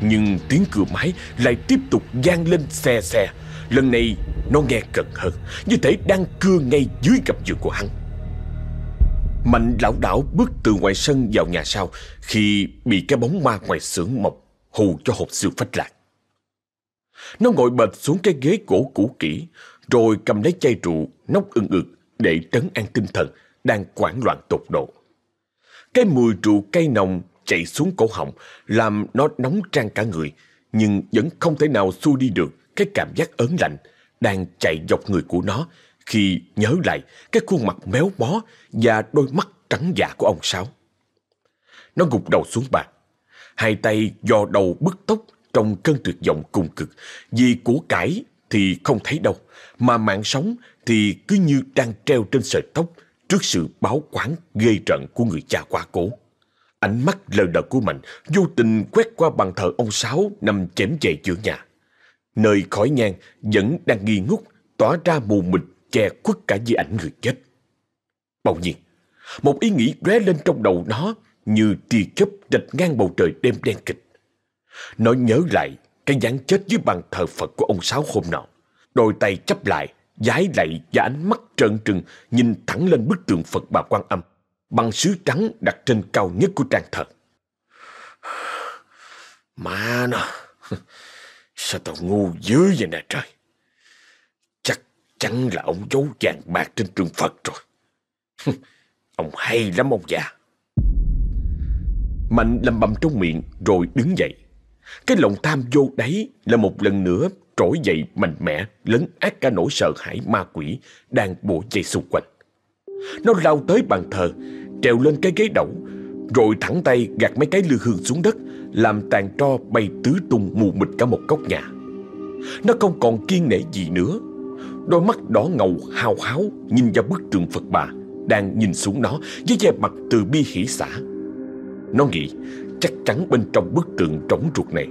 Nhưng tiếng cửa máy lại tiếp tục gian lên xe xe Lần này, nó nghe cận hơn, Như thể đang cưa ngay dưới gầm giường của hắn. Mạnh lão đảo bước từ ngoài sân vào nhà sau, khi bị cái bóng ma ngoài xưởng mọc hù cho hộp xương phách lạc. Nó ngồi bệt xuống cái ghế gỗ cũ kỹ rồi cầm lấy chai rượu nốc ưng ực để trấn an tinh thần đang quảng loạn tột độ. Cái mùi rượu cay nồng chạy xuống cổ họng làm nó nóng trang cả người nhưng vẫn không thể nào xua đi được cái cảm giác ớn lạnh đang chạy dọc người của nó khi nhớ lại cái khuôn mặt méo bó và đôi mắt trắng dạ của ông Sáu. Nó gục đầu xuống bàn, hai tay dò đầu bứt tóc trong cơn tuyệt vọng cùng cực vì của cải thì không thấy đâu, mà mạng sống thì cứ như đang treo trên sợi tóc trước sự báo quán ghê rợn của người cha quá cố. Ánh mắt lờ đờ của mình vô tình quét qua bàn thờ ông Sáu nằm chém chệ giữa nhà. Nơi khói nhang vẫn đang nghi ngút tỏa ra mù mịt che khuất cả di ảnh người chết. Bỗng nhiên, một ý nghĩ lóe lên trong đầu nó như tia chớp rạch ngang bầu trời đêm đen kịch. Nó nhớ lại cái dáng chết dưới bàn thờ Phật của ông Sáu hôm nọ. Đôi tay chấp lại, giái lạy và ánh mắt trợn trừng nhìn thẳng lên bức tượng Phật bà Quan Âm bằng sứ trắng đặt trên cao nhất của trang thờ. [SIGHS] Mà nó, [LAUGHS] sao tao ngu dữ vậy nè trời. Chắc Chắn là ông giấu vàng bạc trên trường Phật rồi. [LAUGHS] ông hay lắm ông già. Mạnh lầm bầm trong miệng rồi đứng dậy. Cái lòng tham vô đáy là một lần nữa trỗi dậy mạnh mẽ lấn át cả nỗi sợ hãi ma quỷ đang bộ dây xung quanh. Nó lao tới bàn thờ, trèo lên cái ghế đẩu, rồi thẳng tay gạt mấy cái lư hương xuống đất, làm tàn tro bay tứ tung mù mịt cả một góc nhà. Nó không còn kiên nể gì nữa, Đôi mắt đỏ ngầu hào háo nhìn vào bức tượng Phật bà đang nhìn xuống nó với vẻ mặt từ bi hỷ xả. Nó nghĩ chắc chắn bên trong bức tượng trống ruột này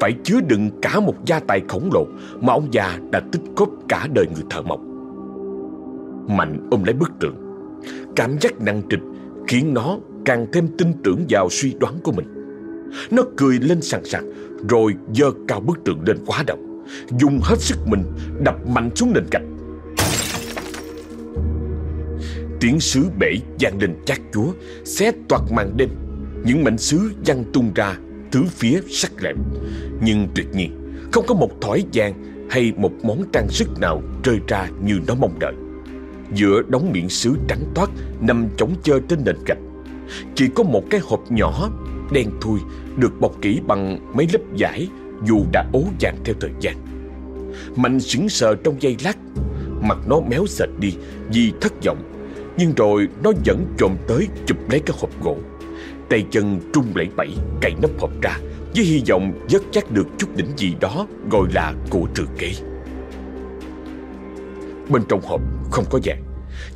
phải chứa đựng cả một gia tài khổng lồ mà ông già đã tích góp cả đời người thợ mộc. Mạnh ôm lấy bức tượng, cảm giác nặng trịch khiến nó càng thêm tin tưởng vào suy đoán của mình. Nó cười lên sằng sặc rồi dơ cao bức tượng lên quá động, dùng hết sức mình đập mạnh xuống nền gạch. Tiếng sứ bể vang lên chát chúa, xé toạc màn đêm. Những mảnh sứ văng tung ra, tứ phía sắc lẹm. Nhưng tuyệt nhiên, không có một thỏi vàng hay một món trang sức nào rơi ra như nó mong đợi. Giữa đống miệng sứ trắng toát nằm chống chơ trên nền gạch. Chỉ có một cái hộp nhỏ, đen thui, được bọc kỹ bằng mấy lớp vải dù đã ố vàng theo thời gian. Mạnh sững sờ trong giây lát, mặt nó méo sệt đi vì thất vọng. Nhưng rồi nó vẫn trồm tới chụp lấy cái hộp gỗ. Tay chân trung lẫy bẫy cày nắp hộp ra với hy vọng dứt chắc được chút đỉnh gì đó gọi là của trừ kế Bên trong hộp không có vàng,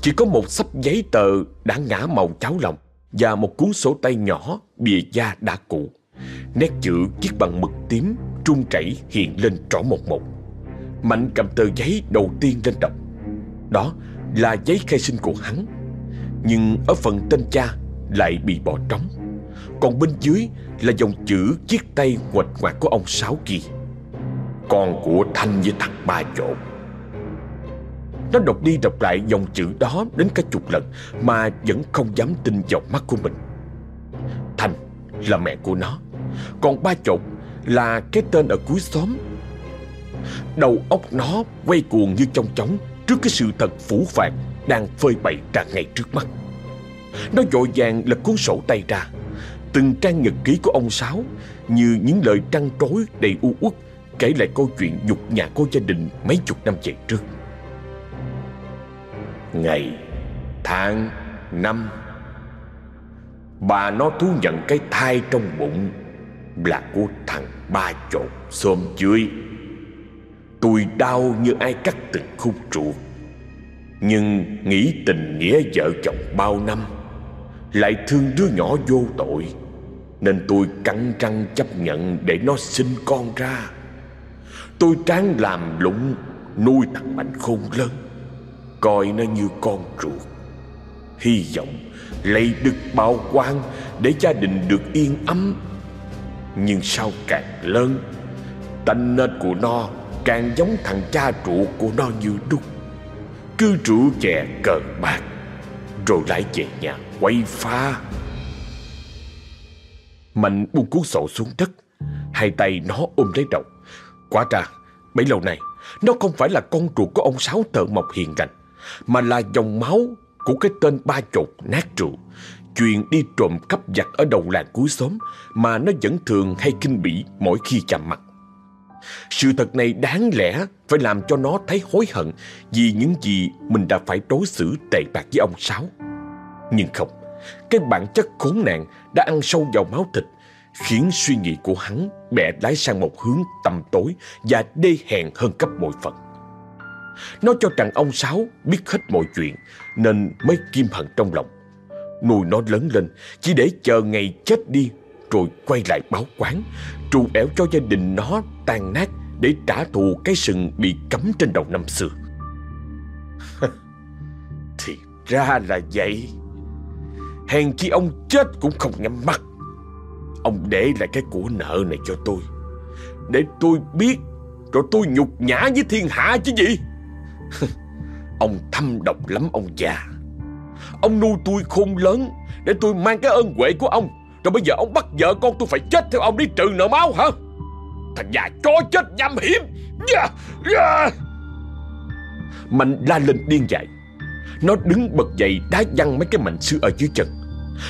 chỉ có một sắp giấy tờ đã ngã màu cháo lòng và một cuốn sổ tay nhỏ bìa da đã cũ. Nét chữ viết bằng mực tím trung chảy hiện lên rõ một một. Mạnh cầm tờ giấy đầu tiên lên đọc. Đó là giấy khai sinh của hắn. Nhưng ở phần tên cha lại bị bỏ trống. Còn bên dưới là dòng chữ chiếc tay ngoạch ngoạc của ông Sáu kia. Con của Thanh với thằng ba trộn. Nó đọc đi đọc lại dòng chữ đó đến cả chục lần mà vẫn không dám tin vào mắt của mình. Thanh là mẹ của nó, còn ba chột là cái tên ở cuối xóm. Đầu óc nó quay cuồng như trong chóng trước cái sự thật phủ phạt đang phơi bày ra ngay trước mắt. Nó vội vàng lật cuốn sổ tay ra Từng trang nhật ký của ông Sáu Như những lời trăn trối đầy u uất Kể lại câu chuyện nhục nhã của gia đình mấy chục năm về trước. Ngày, tháng, năm Bà nó thú nhận cái thai trong bụng Là của thằng ba chột xôm dưới. Tôi đau như ai cắt từng khúc ruột Nhưng nghĩ tình nghĩa vợ chồng bao năm Lại thương đứa nhỏ vô tội. Nên tôi cắn răng chấp nhận để nó sinh con ra. Tôi tráng làm lụng Nuôi thằng Mạnh khôn lớn, Coi nó như con ruột. Hy vọng lấy được bao quan Để gia đình được yên ấm. Nhưng sao càng lớn, Tánh nết của nó càng giống thằng cha ruột của nó như đúc. Cứ rượu chè cờ bạc, Rồi lại về nhà quay pha Mạnh buông cuốn sổ xuống đất, Hai tay nó ôm lấy đầu. Quả ra, Bấy lâu này Nó không phải là con ruột của ông Sáu thợ mộc hiền lành Mà là dòng máu của cái tên ba chột nát rượu Chuyện đi trộm cắp giặt ở đầu làng cuối xóm Mà nó vẫn thường hay kinh bỉ mỗi khi chạm mặt. Sự thật này đáng lẽ phải làm cho nó thấy hối hận Vì những gì mình đã phải đối xử tệ bạc với ông Sáu. Nhưng không, Cái bản chất khốn nạn đã ăn sâu vào máu thịt, Khiến suy nghĩ của hắn bẻ lái sang một hướng tầm tối Và đê hèn hơn cấp bội phần. Nó cho rằng ông Sáu biết hết mọi chuyện Nên mới kim hận trong lòng. Nuôi nó lớn lên, Chỉ để chờ ngày chết đi Rồi quay lại báo quán Trù ẻo cho gia đình nó tan nát Để trả thù cái sừng bị cấm trên đầu năm xưa. [LAUGHS] Thì ra là vậy. Hèn chi ông chết cũng không nhắm mắt. Ông để lại cái của nợ này cho tôi Để tôi biết Rồi tôi nhục nhã với thiên hạ chứ gì. [LAUGHS] Ông thâm độc lắm ông già. Ông nuôi tôi khôn lớn Để tôi mang cái ơn huệ của ông. Rồi bây giờ ông bắt vợ con tôi phải chết theo ông đi trừ nợ máu hả? Thằng già chó chết nham hiểm. Yeah, yeah. Mạnh la lên điên dại. Nó đứng bật dậy đá văng mấy cái mảnh xưa ở dưới chân.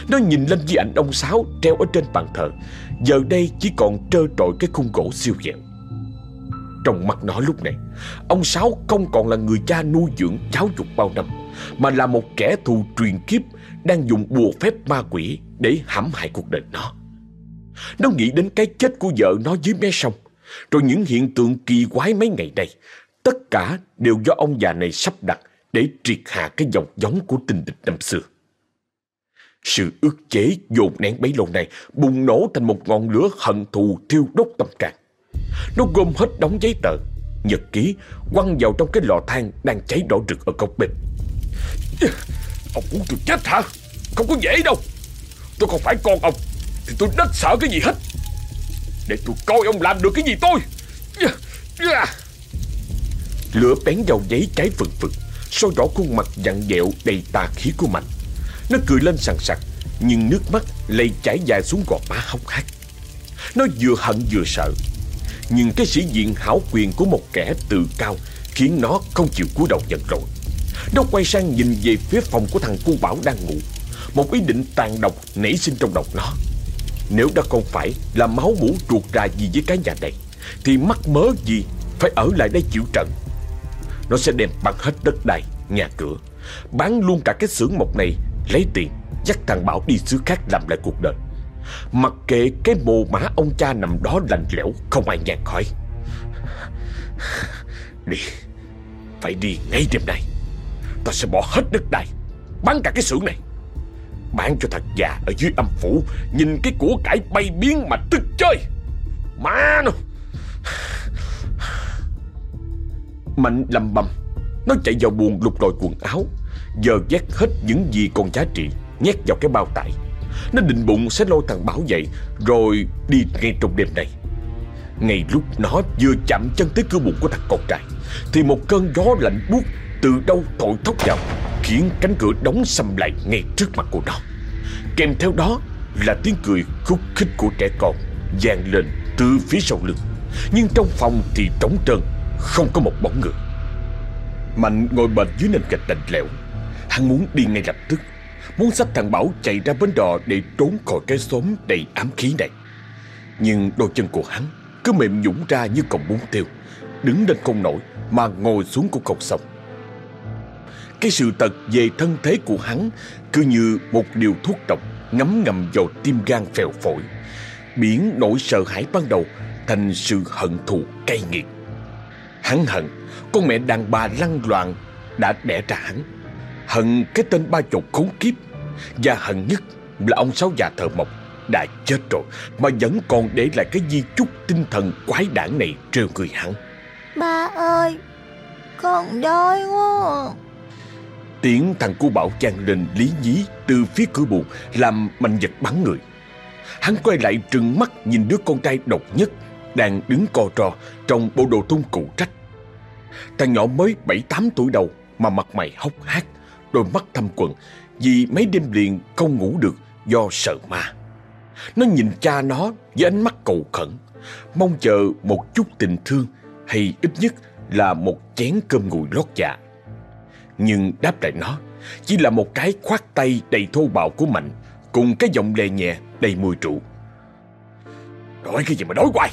Nó nhìn lên di ảnh ông Sáu treo ở trên bàn thờ. Giờ đây chỉ còn trơ trọi cái khung gỗ siêu dẹo Trong mắt nó lúc này, Ông Sáu không còn là người cha nuôi dưỡng, giáo dục bao năm, Mà là một kẻ thù truyền kiếp Đang dùng bùa phép ma quỷ Để hãm hại cuộc đời nó. Nó nghĩ đến cái chết của vợ nó dưới mé sông, Rồi những hiện tượng kỳ quái mấy ngày đây Tất cả đều do ông già này sắp đặt Để triệt hạ cái dòng giống của tình địch năm xưa. Sự ức chế dồn nén bấy lâu này Bùng nổ thành một ngọn lửa hận thù thiêu đốt tâm trạng. Nó gom hết đống giấy tờ, Nhật ký, quăng vào trong cái lò than Đang cháy đỏ rực ở góc bếp. Ông muốn tôi chết hả? Không có dễ đâu. Tôi không phải con ông, Thì tôi đất sợ cái gì hết. Để tôi coi ông làm được cái gì tôi. Lửa bén vào giấy cháy phừng phừng soi rõ khuôn mặt dặn dẹo đầy tà khí của Mạnh. Nó cười lên sằng sặc Nhưng nước mắt lây chảy dài xuống gò má hốc hác. Nó vừa hận vừa sợ Nhưng cái sĩ diện hảo quyền của một kẻ tự cao Khiến nó không chịu cúi đầu nhận lỗi Nó quay sang nhìn về phía phòng của thằng cu Bảo đang ngủ Một ý định tàn độc nảy sinh trong đầu nó. Nếu đã không phải là máu mũ ruột ra gì với cái nhà này Thì mắc mớ gì phải ở lại đây chịu trận? Nó sẽ đem bằng hết đất đai, nhà cửa Bán luôn cả cái xưởng mộc này Lấy tiền, dắt thằng Bảo đi xứ khác làm lại cuộc đời. Mặc kệ cái mồ mã ông cha nằm đó lạnh lẽo, Không ai nhàn khỏi. Đi, Phải đi ngay đêm nay. Ta sẽ bỏ hết đất đai, Bán cả cái xưởng này. Bán cho thật già ở dưới âm phủ, Nhìn cái của cải bay biến mà tức chơi. Má nó! Mạnh lầm bầm, Nó chạy vào buồng lục lọi quần áo. Giờ vét hết những gì còn giá trị, Nhét vào cái bao tải. Nó định bụng sẽ lôi thằng Bảo dậy, Rồi đi ngay trong đêm này Ngay lúc nó vừa chạm chân tới cửa bụng của thằng con trai, Thì một cơn gió lạnh buốt Từ đâu thổi thốc vào, Khiến cánh cửa đóng sầm lại ngay trước mặt của nó. Kèm theo đó là tiếng cười khúc khích của trẻ con vang lên từ phía sau lưng. Nhưng trong phòng thì trống trơn, Không có một bóng người. Mạnh ngồi bệt dưới nền gạch lạnh lẽo Hắn muốn đi ngay lập tức. Muốn xách thằng Bảo chạy ra bến đò Để trốn khỏi cái xóm đầy ám khí này. Nhưng đôi chân của hắn Cứ mềm nhũng ra như cọng bún tiêu. Đứng lên không nổi Mà ngồi xuống cũng không xong Cái sự tật về thân thế của hắn Cứ như một điều thuốc độc Ngấm ngầm vào tim gan phèo phổi. Biến nỗi sợ hãi ban đầu Thành sự hận thù cay nghiệt. Hắn hận Con mẹ đàn bà lăng loạn Đã đẻ ra hắn. Hận cái tên ba chục khốn kiếp. Và hận nhất là ông sáu già thợ mộc Đã chết rồi Mà vẫn còn để lại cái di chúc tinh thần quái đản này trêu người hắn. Ba ơi Con đói quá Tiếng thằng cu bảo chan lên lý nhí Từ phía cửa buồn Làm mạnh giật bắn người. Hắn quay lại trừng mắt nhìn đứa con trai độc nhất Đang đứng co trò Trong bộ đồ thun cụ trách. Thằng nhỏ mới 7-8 tuổi đầu Mà mặt mày hốc hác Đôi mắt thâm quần Vì mấy đêm liền không ngủ được Do sợ ma. Nó nhìn cha nó với ánh mắt cầu khẩn, Mong chờ một chút tình thương Hay ít nhất là một chén cơm nguội lót dạ. Nhưng đáp lại nó, Chỉ là một cái khoát tay đầy thô bạo của Mạnh Cùng cái giọng lè nhẹ đầy mùi rượu. Đói cái gì mà đói hoài?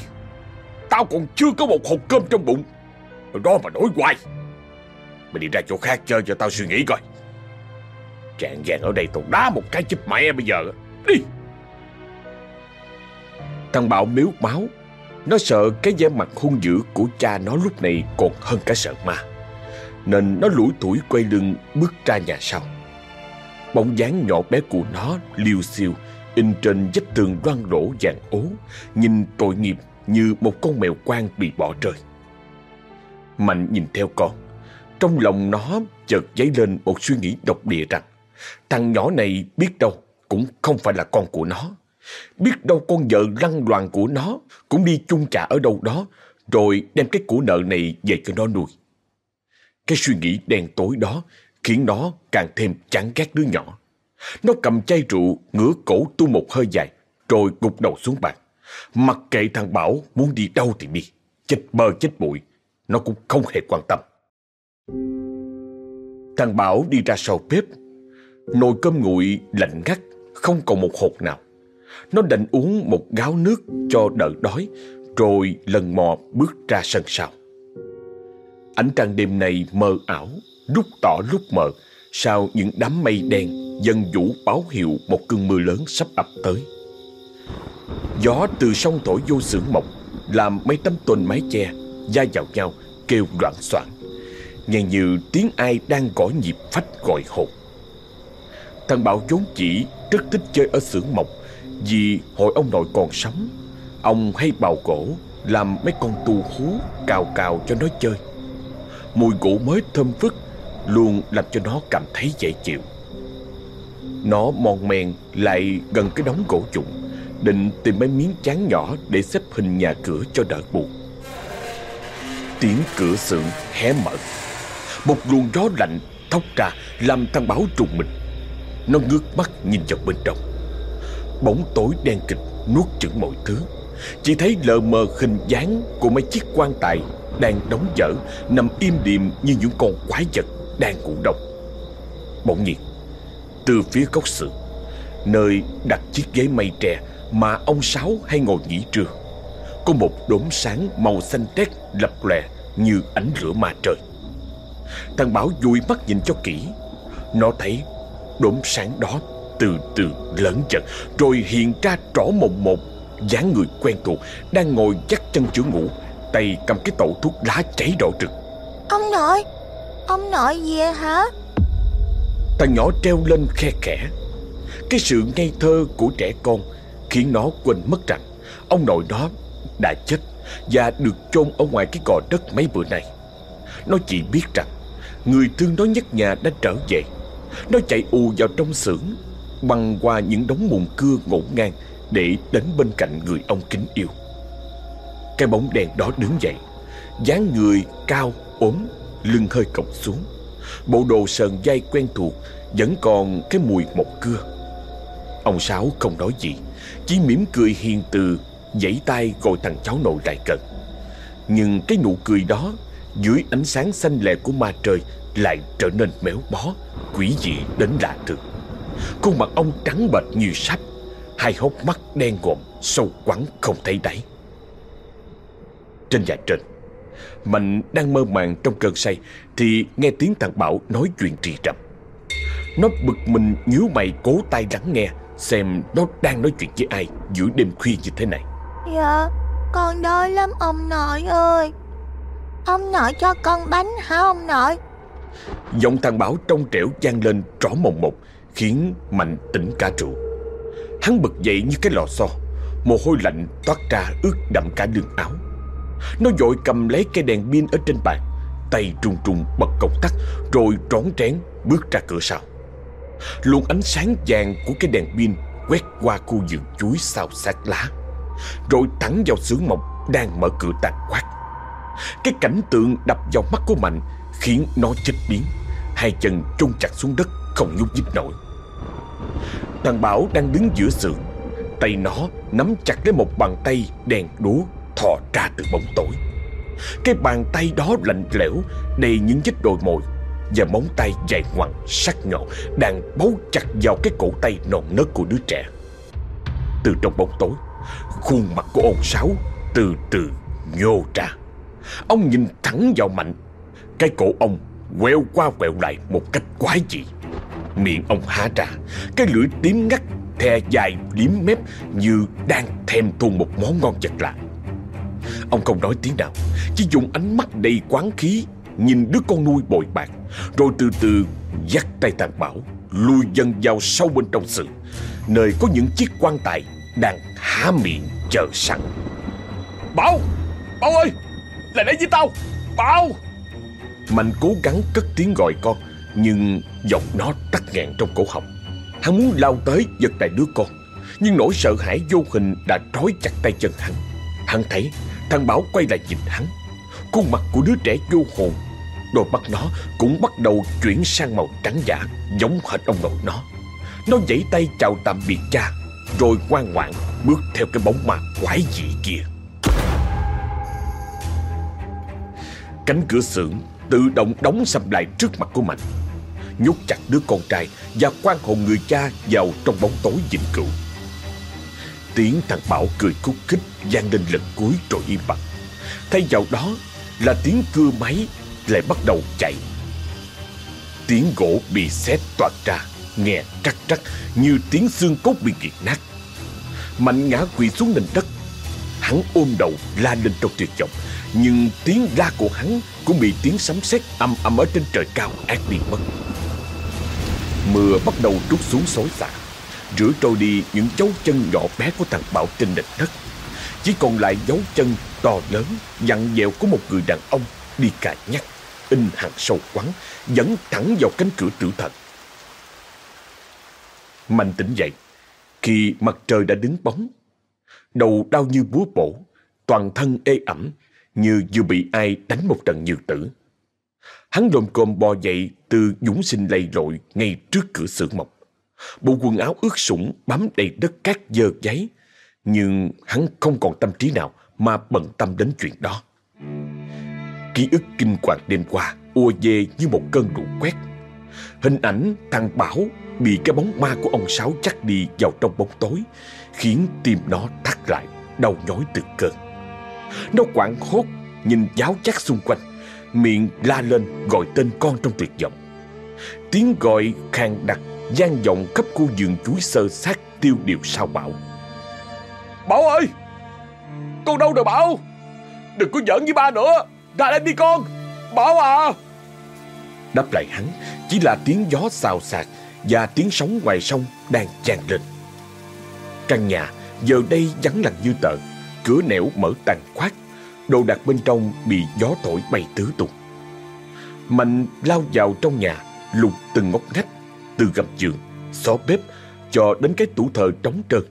Tao còn chưa có một hộp cơm trong bụng. Rồi đó mà đói hoài. Mày đi ra chỗ khác chơi cho tao suy nghĩ coi. Trạng vàng ở đây tao đá một cái chụp mẹ bây giờ. Đi. Thằng Bảo miếu máu. Nó sợ cái vẻ mặt hung dữ của cha nó lúc này còn hơn cả sợ ma. Nên nó lủi tuổi quay lưng bước ra nhà sau. Bóng dáng nhỏ bé của nó liêu xiêu, In trên vách tường loang lỗ vàng ố, Nhìn tội nghiệp như một con mèo quang bị bỏ rơi. Mạnh nhìn theo con. Trong lòng nó chợt dấy lên một suy nghĩ độc địa rằng Thằng nhỏ này biết đâu cũng không phải là con của nó Biết đâu con vợ lăng loàn của nó cũng đi chung trả ở đâu đó Rồi đem cái của nợ này về cho nó nuôi Cái suy nghĩ đen tối đó khiến nó càng thêm chán ghét đứa nhỏ. Nó cầm chai rượu, ngửa cổ tu một hơi dài, rồi gục đầu xuống bàn. Mặc kệ thằng Bảo muốn đi đâu thì đi, chết bờ chết bụi, nó cũng không hề quan tâm. Thằng Bảo đi ra sau bếp, nồi cơm nguội lạnh ngắt, không còn một hột nào. Nó đành uống một gáo nước cho đỡ đói, rồi lần mò bước ra sân sau. Ánh trăng đêm này mờ ảo, lúc tỏ lúc mờ, sau những đám mây đen dần vũ báo hiệu một cơn mưa lớn sắp ập tới. Gió từ sông thổi vô sưởng mộc, làm mấy tấm tôn mái che, da vào nhau, kêu loạn soạn. Nghe như tiếng ai đang gõ nhịp phách gọi hồn. Thằng Bảo vốn chỉ rất thích chơi ở xưởng mộc vì hồi ông nội còn sống, ông hay bào gỗ làm mấy con tu hú cào cào cho nó chơi. Mùi gỗ mới thơm phức luôn làm cho nó cảm thấy dễ chịu. Nó mòn men lại gần cái đống gỗ trụng Định tìm mấy miếng chán nhỏ để xếp hình nhà cửa cho đỡ buồn Tiếng cửa xưởng hé mở Một luồng gió lạnh thốc ra làm thằng Bảo trùng mình nó ngước mắt nhìn vào bên trong. Bóng tối đen kịch nuốt chửng mọi thứ. Chỉ thấy lờ mờ hình dáng của mấy chiếc quan tài Đang đóng dở, Nằm im điềm như những con quái vật đang ngủ đông. Bỗng nhiên, Từ phía góc sự, Nơi đặt chiếc ghế mây tre Mà ông Sáu hay ngồi nghỉ trưa, Có một đốm sáng màu xanh tét lập lè Như ánh lửa ma trời. Thằng Bảo vui mắt nhìn cho kỹ, Nó thấy đốm sáng đó từ từ lớn dần Rồi hiện ra rõ mồn một dáng người quen thuộc Đang ngồi dắt chân chữa ngủ Tay cầm cái tẩu thuốc lá cháy đỏ rực Ông nội Ông nội gì hả? Thằng nhỏ treo lên khe khẽ. Cái sự ngây thơ của trẻ con Khiến nó quên mất rằng Ông nội nó đã chết Và được chôn ở ngoài cái gò đất mấy bữa nay. Nó chỉ biết rằng Người thương nó nhất nhà đã trở về nó chạy ù vào trong xưởng Băng qua những đống mùn cưa ngổn ngang Để đến bên cạnh người ông kính yêu. Cái bóng đèn đó đứng dậy dáng người cao, ốm Lưng hơi còng xuống. Bộ đồ sờn dây quen thuộc Vẫn còn cái mùi mộc cưa. Ông Sáu không nói gì Chỉ mỉm cười hiền từ Dãy tay gọi thằng cháu nội lại gần. Nhưng cái nụ cười đó Dưới ánh sáng xanh lè của ma trời lại trở nên méo bó Quỷ dị đến lạ thường. Khuôn mặt ông trắng bệch như sáp Hai hốc mắt đen ngòm, Sâu quắn không thấy đáy. Trên nhà trên, Mạnh đang mơ màng trong cơn say Thì nghe tiếng thằng Bảo nói chuyện trì rập Nó bực mình nhíu mày cố tay lắng nghe, Xem nó đang nói chuyện với ai Giữa đêm khuya như thế này. Dạ Con đói lắm ông nội ơi. Ông nội cho con bánh hả ông nội? Giọng thằng Bảo trong trẻo gian lên rõ mồm một, Khiến Mạnh tỉnh cả trụ. Hắn bực dậy như cái lò xo, Mồ hôi lạnh toát ra ướt đậm cả đường áo. Nó vội cầm lấy cây đèn pin ở trên bàn, Tay trùng trùng bật công tắc Rồi trón trén bước ra cửa sau. Luồng ánh sáng vàng của cái đèn pin Quét qua khu vườn chuối xào sát lá, Rồi thẳng vào xưởng mộc Đang mở cửa tàn quát. Cái cảnh tượng đập vào mắt của Mạnh Khiến nó chết biến. Hai chân trung chặt xuống đất Không nhúc nhích nổi. Thằng Bảo đang đứng giữa sườn, Tay nó nắm chặt lấy một bàn tay đèn đúa thò ra từ bóng tối. Cái bàn tay đó lạnh lẽo Đầy những vết đồi mồi Và móng tay dài ngoằng sắc nhọn Đang bấu chặt vào cái cổ tay non nớt của đứa trẻ. Từ trong bóng tối Khuôn mặt của ông Sáu từ từ nhô ra. Ông nhìn thẳng vào Mạnh. Cái cổ ông quẹo qua quẹo lại một cách quái dị. Miệng ông há ra, Cái lưỡi tím ngắt Thè dài liếm mép Như đang thèm thuồng một món ngon vật lạ. Ông không nói tiếng nào, Chỉ dùng ánh mắt đầy quán khí Nhìn đứa con nuôi bội bạc, Rồi từ từ dắt tay tàn Bảo, Lùi dần vào sâu bên trong sự, Nơi có những chiếc quan tài Đang há miệng chờ sẵn. Bảo! Bảo ơi! Lại đây với tao! Bảo! Mạnh cố gắng cất tiếng gọi con, Nhưng giọng nó tắt nghẹn trong cổ họng. Hắn muốn lao tới giật lại đứa con, Nhưng nỗi sợ hãi vô hình đã trói chặt tay chân hắn. Hắn thấy, thằng Bảo quay lại nhìn hắn. Khuôn mặt của đứa trẻ vô hồn, Đôi mắt nó cũng bắt đầu chuyển sang màu trắng giả, Giống hệt ông nội nó. Nó giãy tay chào tạm biệt cha, Rồi ngoan ngoãn bước theo cái bóng ma quái dị kia. Cánh cửa xưởng tự động đóng sầm lại trước mặt của mình, Nhốt chặt đứa con trai Và quan hồn người cha vào trong bóng tối vĩnh cửu. Tiếng thằng Bảo cười khúc khích vang lên lần cuối rồi im bặt. Thay vào đó là tiếng cưa máy lại bắt đầu chạy. Tiếng gỗ bị xé toạc ra Nghe trắc trắc như tiếng xương cốt bị nghiền nát. Mạnh ngã quỳ xuống nền đất Hắn ôm đầu la lên trong tuyệt vọng. Nhưng tiếng la của hắn Cũng bị tiếng sấm sét âm âm ở trên trời cao át đi mất. Mưa bắt đầu trút xuống xối xả. Rửa trôi đi những dấu chân nhỏ bé của thằng Bảo trên nền đất. Chỉ còn lại dấu chân to lớn, Dặn dẹo của một người đàn ông Đi cà nhắc, In hàng sâu quắn Dẫn thẳng vào cánh cửa tử thần. Mạnh tỉnh dậy. Khi mặt trời đã đứng bóng Đầu đau như búa bổ, Toàn thân ê ẩm, Như vừa bị ai đánh một trận nhược tử. Hắn lồm cồm bò dậy Từ dũng sinh lầy lội Ngay trước cửa xưởng mộc. Bộ quần áo ướt sũng bám đầy đất cát dơ giấy, Nhưng hắn không còn tâm trí nào Mà bận tâm đến chuyện đó. Ký ức kinh hoàng đêm qua ùa về như một cơn lũ quét. Hình ảnh thằng Bảo bị cái bóng ma của ông Sáu chắc đi vào trong bóng tối Khiến tim nó thắt lại, đau nhói từng cơn. Nó quảng hốt, nhìn giáo chắc xung quanh Miệng la lên gọi tên con trong tuyệt vọng. Tiếng gọi khang đặc gian vọng khắp khu vườn chuối sơ sát tiêu điều sao Bảo. Bảo ơi Con đâu rồi Bảo? Đừng có giỡn với ba nữa Ra đây đi con. Bảo à. Đáp lại hắn chỉ là tiếng gió xào xạc và tiếng sóng ngoài sông đang tràn lên. Căn nhà giờ đây vắng lặng như tờ, cửa nẻo mở tàn khoát, đồ đạc bên trong bị gió thổi bay tứ tung. Mạnh lao vào trong nhà, lục từng ngóc ngách, từ gầm giường, xó bếp cho đến cái tủ thờ trống trơn.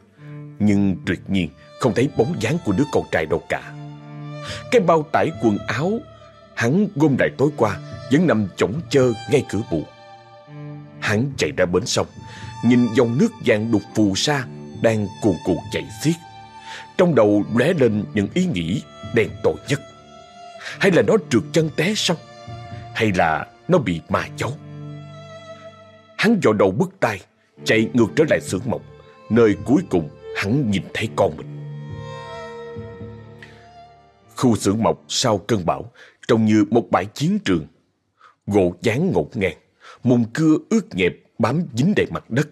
Nhưng tuyệt nhiên không thấy bóng dáng của đứa con trai đâu cả. Cái bao tải quần áo hắn gom lại tối qua vẫn nằm chổng chơ ngay cửa buồng. Hắn chạy ra bến sông, nhìn dòng nước vàng đục phù sa đang cuồn cuộn chảy xiết. Trong đầu lóe lên những ý nghĩ đen tội nhất. Hay là nó trượt chân té sông, hay là nó bị ma cháu. Hắn dò đầu bứt tay, chạy ngược trở lại xưởng mộc, nơi cuối cùng hắn nhìn thấy con mình. Khu xưởng mộc sau cơn bão trông như một bãi chiến trường. Gỗ dán ngột ngang, mùng cưa ướt nhẹp bám dính đầy mặt đất.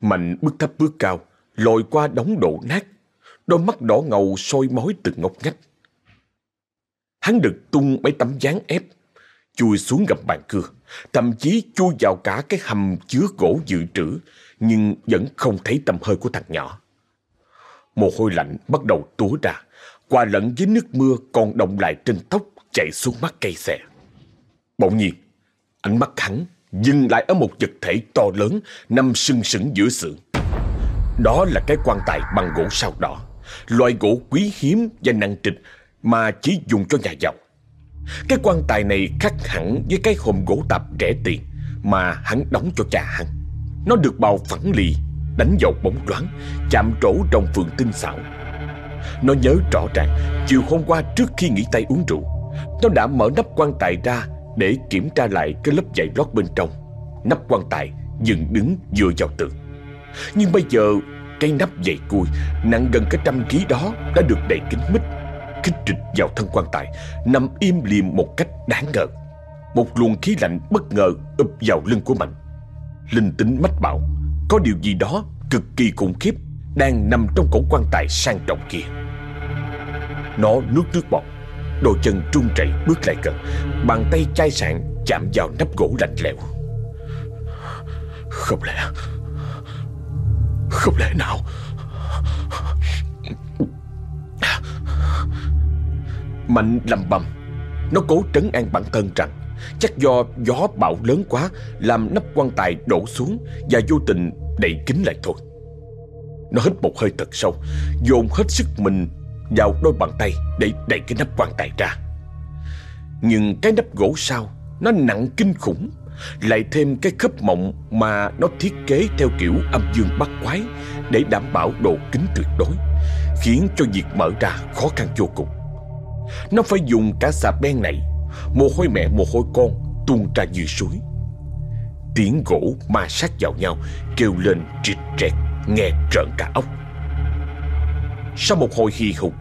Mạnh bước thấp bước cao, lội qua đống đổ nát, đôi mắt đỏ ngầu soi mói từng ngóc ngách. Hắn được tung mấy tấm dáng ép, chui xuống gầm bàn cưa, thậm chí chui vào cả cái hầm chứa gỗ dự trữ, nhưng vẫn không thấy tầm hơi của thằng nhỏ. Mồ hôi lạnh bắt đầu túa ra, qua lẫn với nước mưa còn động lại trên tóc chạy xuống mắt cây xè. Bỗng nhiên, ánh mắt hắn dừng lại ở một vật thể to lớn nằm sừng sững giữa sườn. Đó là cái quan tài bằng gỗ sao đỏ, loại gỗ quý hiếm và nặng trịch mà chỉ dùng cho nhà giàu. Cái quan tài này khác hẳn với cái hòm gỗ tạp rẻ tiền mà hắn đóng cho cha hắn. Nó được bào phẳng lì, đánh dầu bóng loáng, chạm trổ trong phường tinh xảo. Nó nhớ rõ ràng chiều hôm qua trước khi nghỉ tay uống rượu Nó đã mở nắp quan tài ra để kiểm tra lại cái lớp vải lót bên trong. Nắp quan tài dựng đứng dựa vào tường. Nhưng bây giờ, Cái nắp giày cui Nặng gần cả trăm ký đó Đã được đậy kín mít khích trịch vào thân quan tài, Nằm im liềm một cách đáng ngờ. Một luồng khí lạnh bất ngờ ập vào lưng của Mạnh Linh tính mách bảo, Có điều gì đó cực kỳ khủng khiếp Đang nằm trong cổ quan tài sang trọng kia. Nó nuốt nước bọt Đôi chân trung chảy bước lại gần. Bàn tay chai sạn chạm vào nắp gỗ lạnh lẽo. Không lẽ Không lẽ nào? Mạnh lầm bầm. Nó cố trấn an bản thân rằng, Chắc do gió bão lớn quá, Làm nắp quan tài đổ xuống Và vô tình đẩy kính lại thôi. Nó hít một hơi thật sâu, Dồn hết sức mình vào đôi bàn tay để đẩy cái nắp quan tài ra. Nhưng cái nắp gỗ sau nó nặng kinh khủng, lại thêm cái khớp mộng mà nó thiết kế theo kiểu âm dương bắt quái để đảm bảo độ kín tuyệt đối, khiến cho việc mở ra khó khăn vô cùng. Nó phải dùng cả xà beng này, mồ hôi mẹ mồ hôi con tuôn ra như suối. Tiếng gỗ ma sát vào nhau kêu lên trịt trẹt, nghe trợn cả ốc. Sau một hồi hì hục,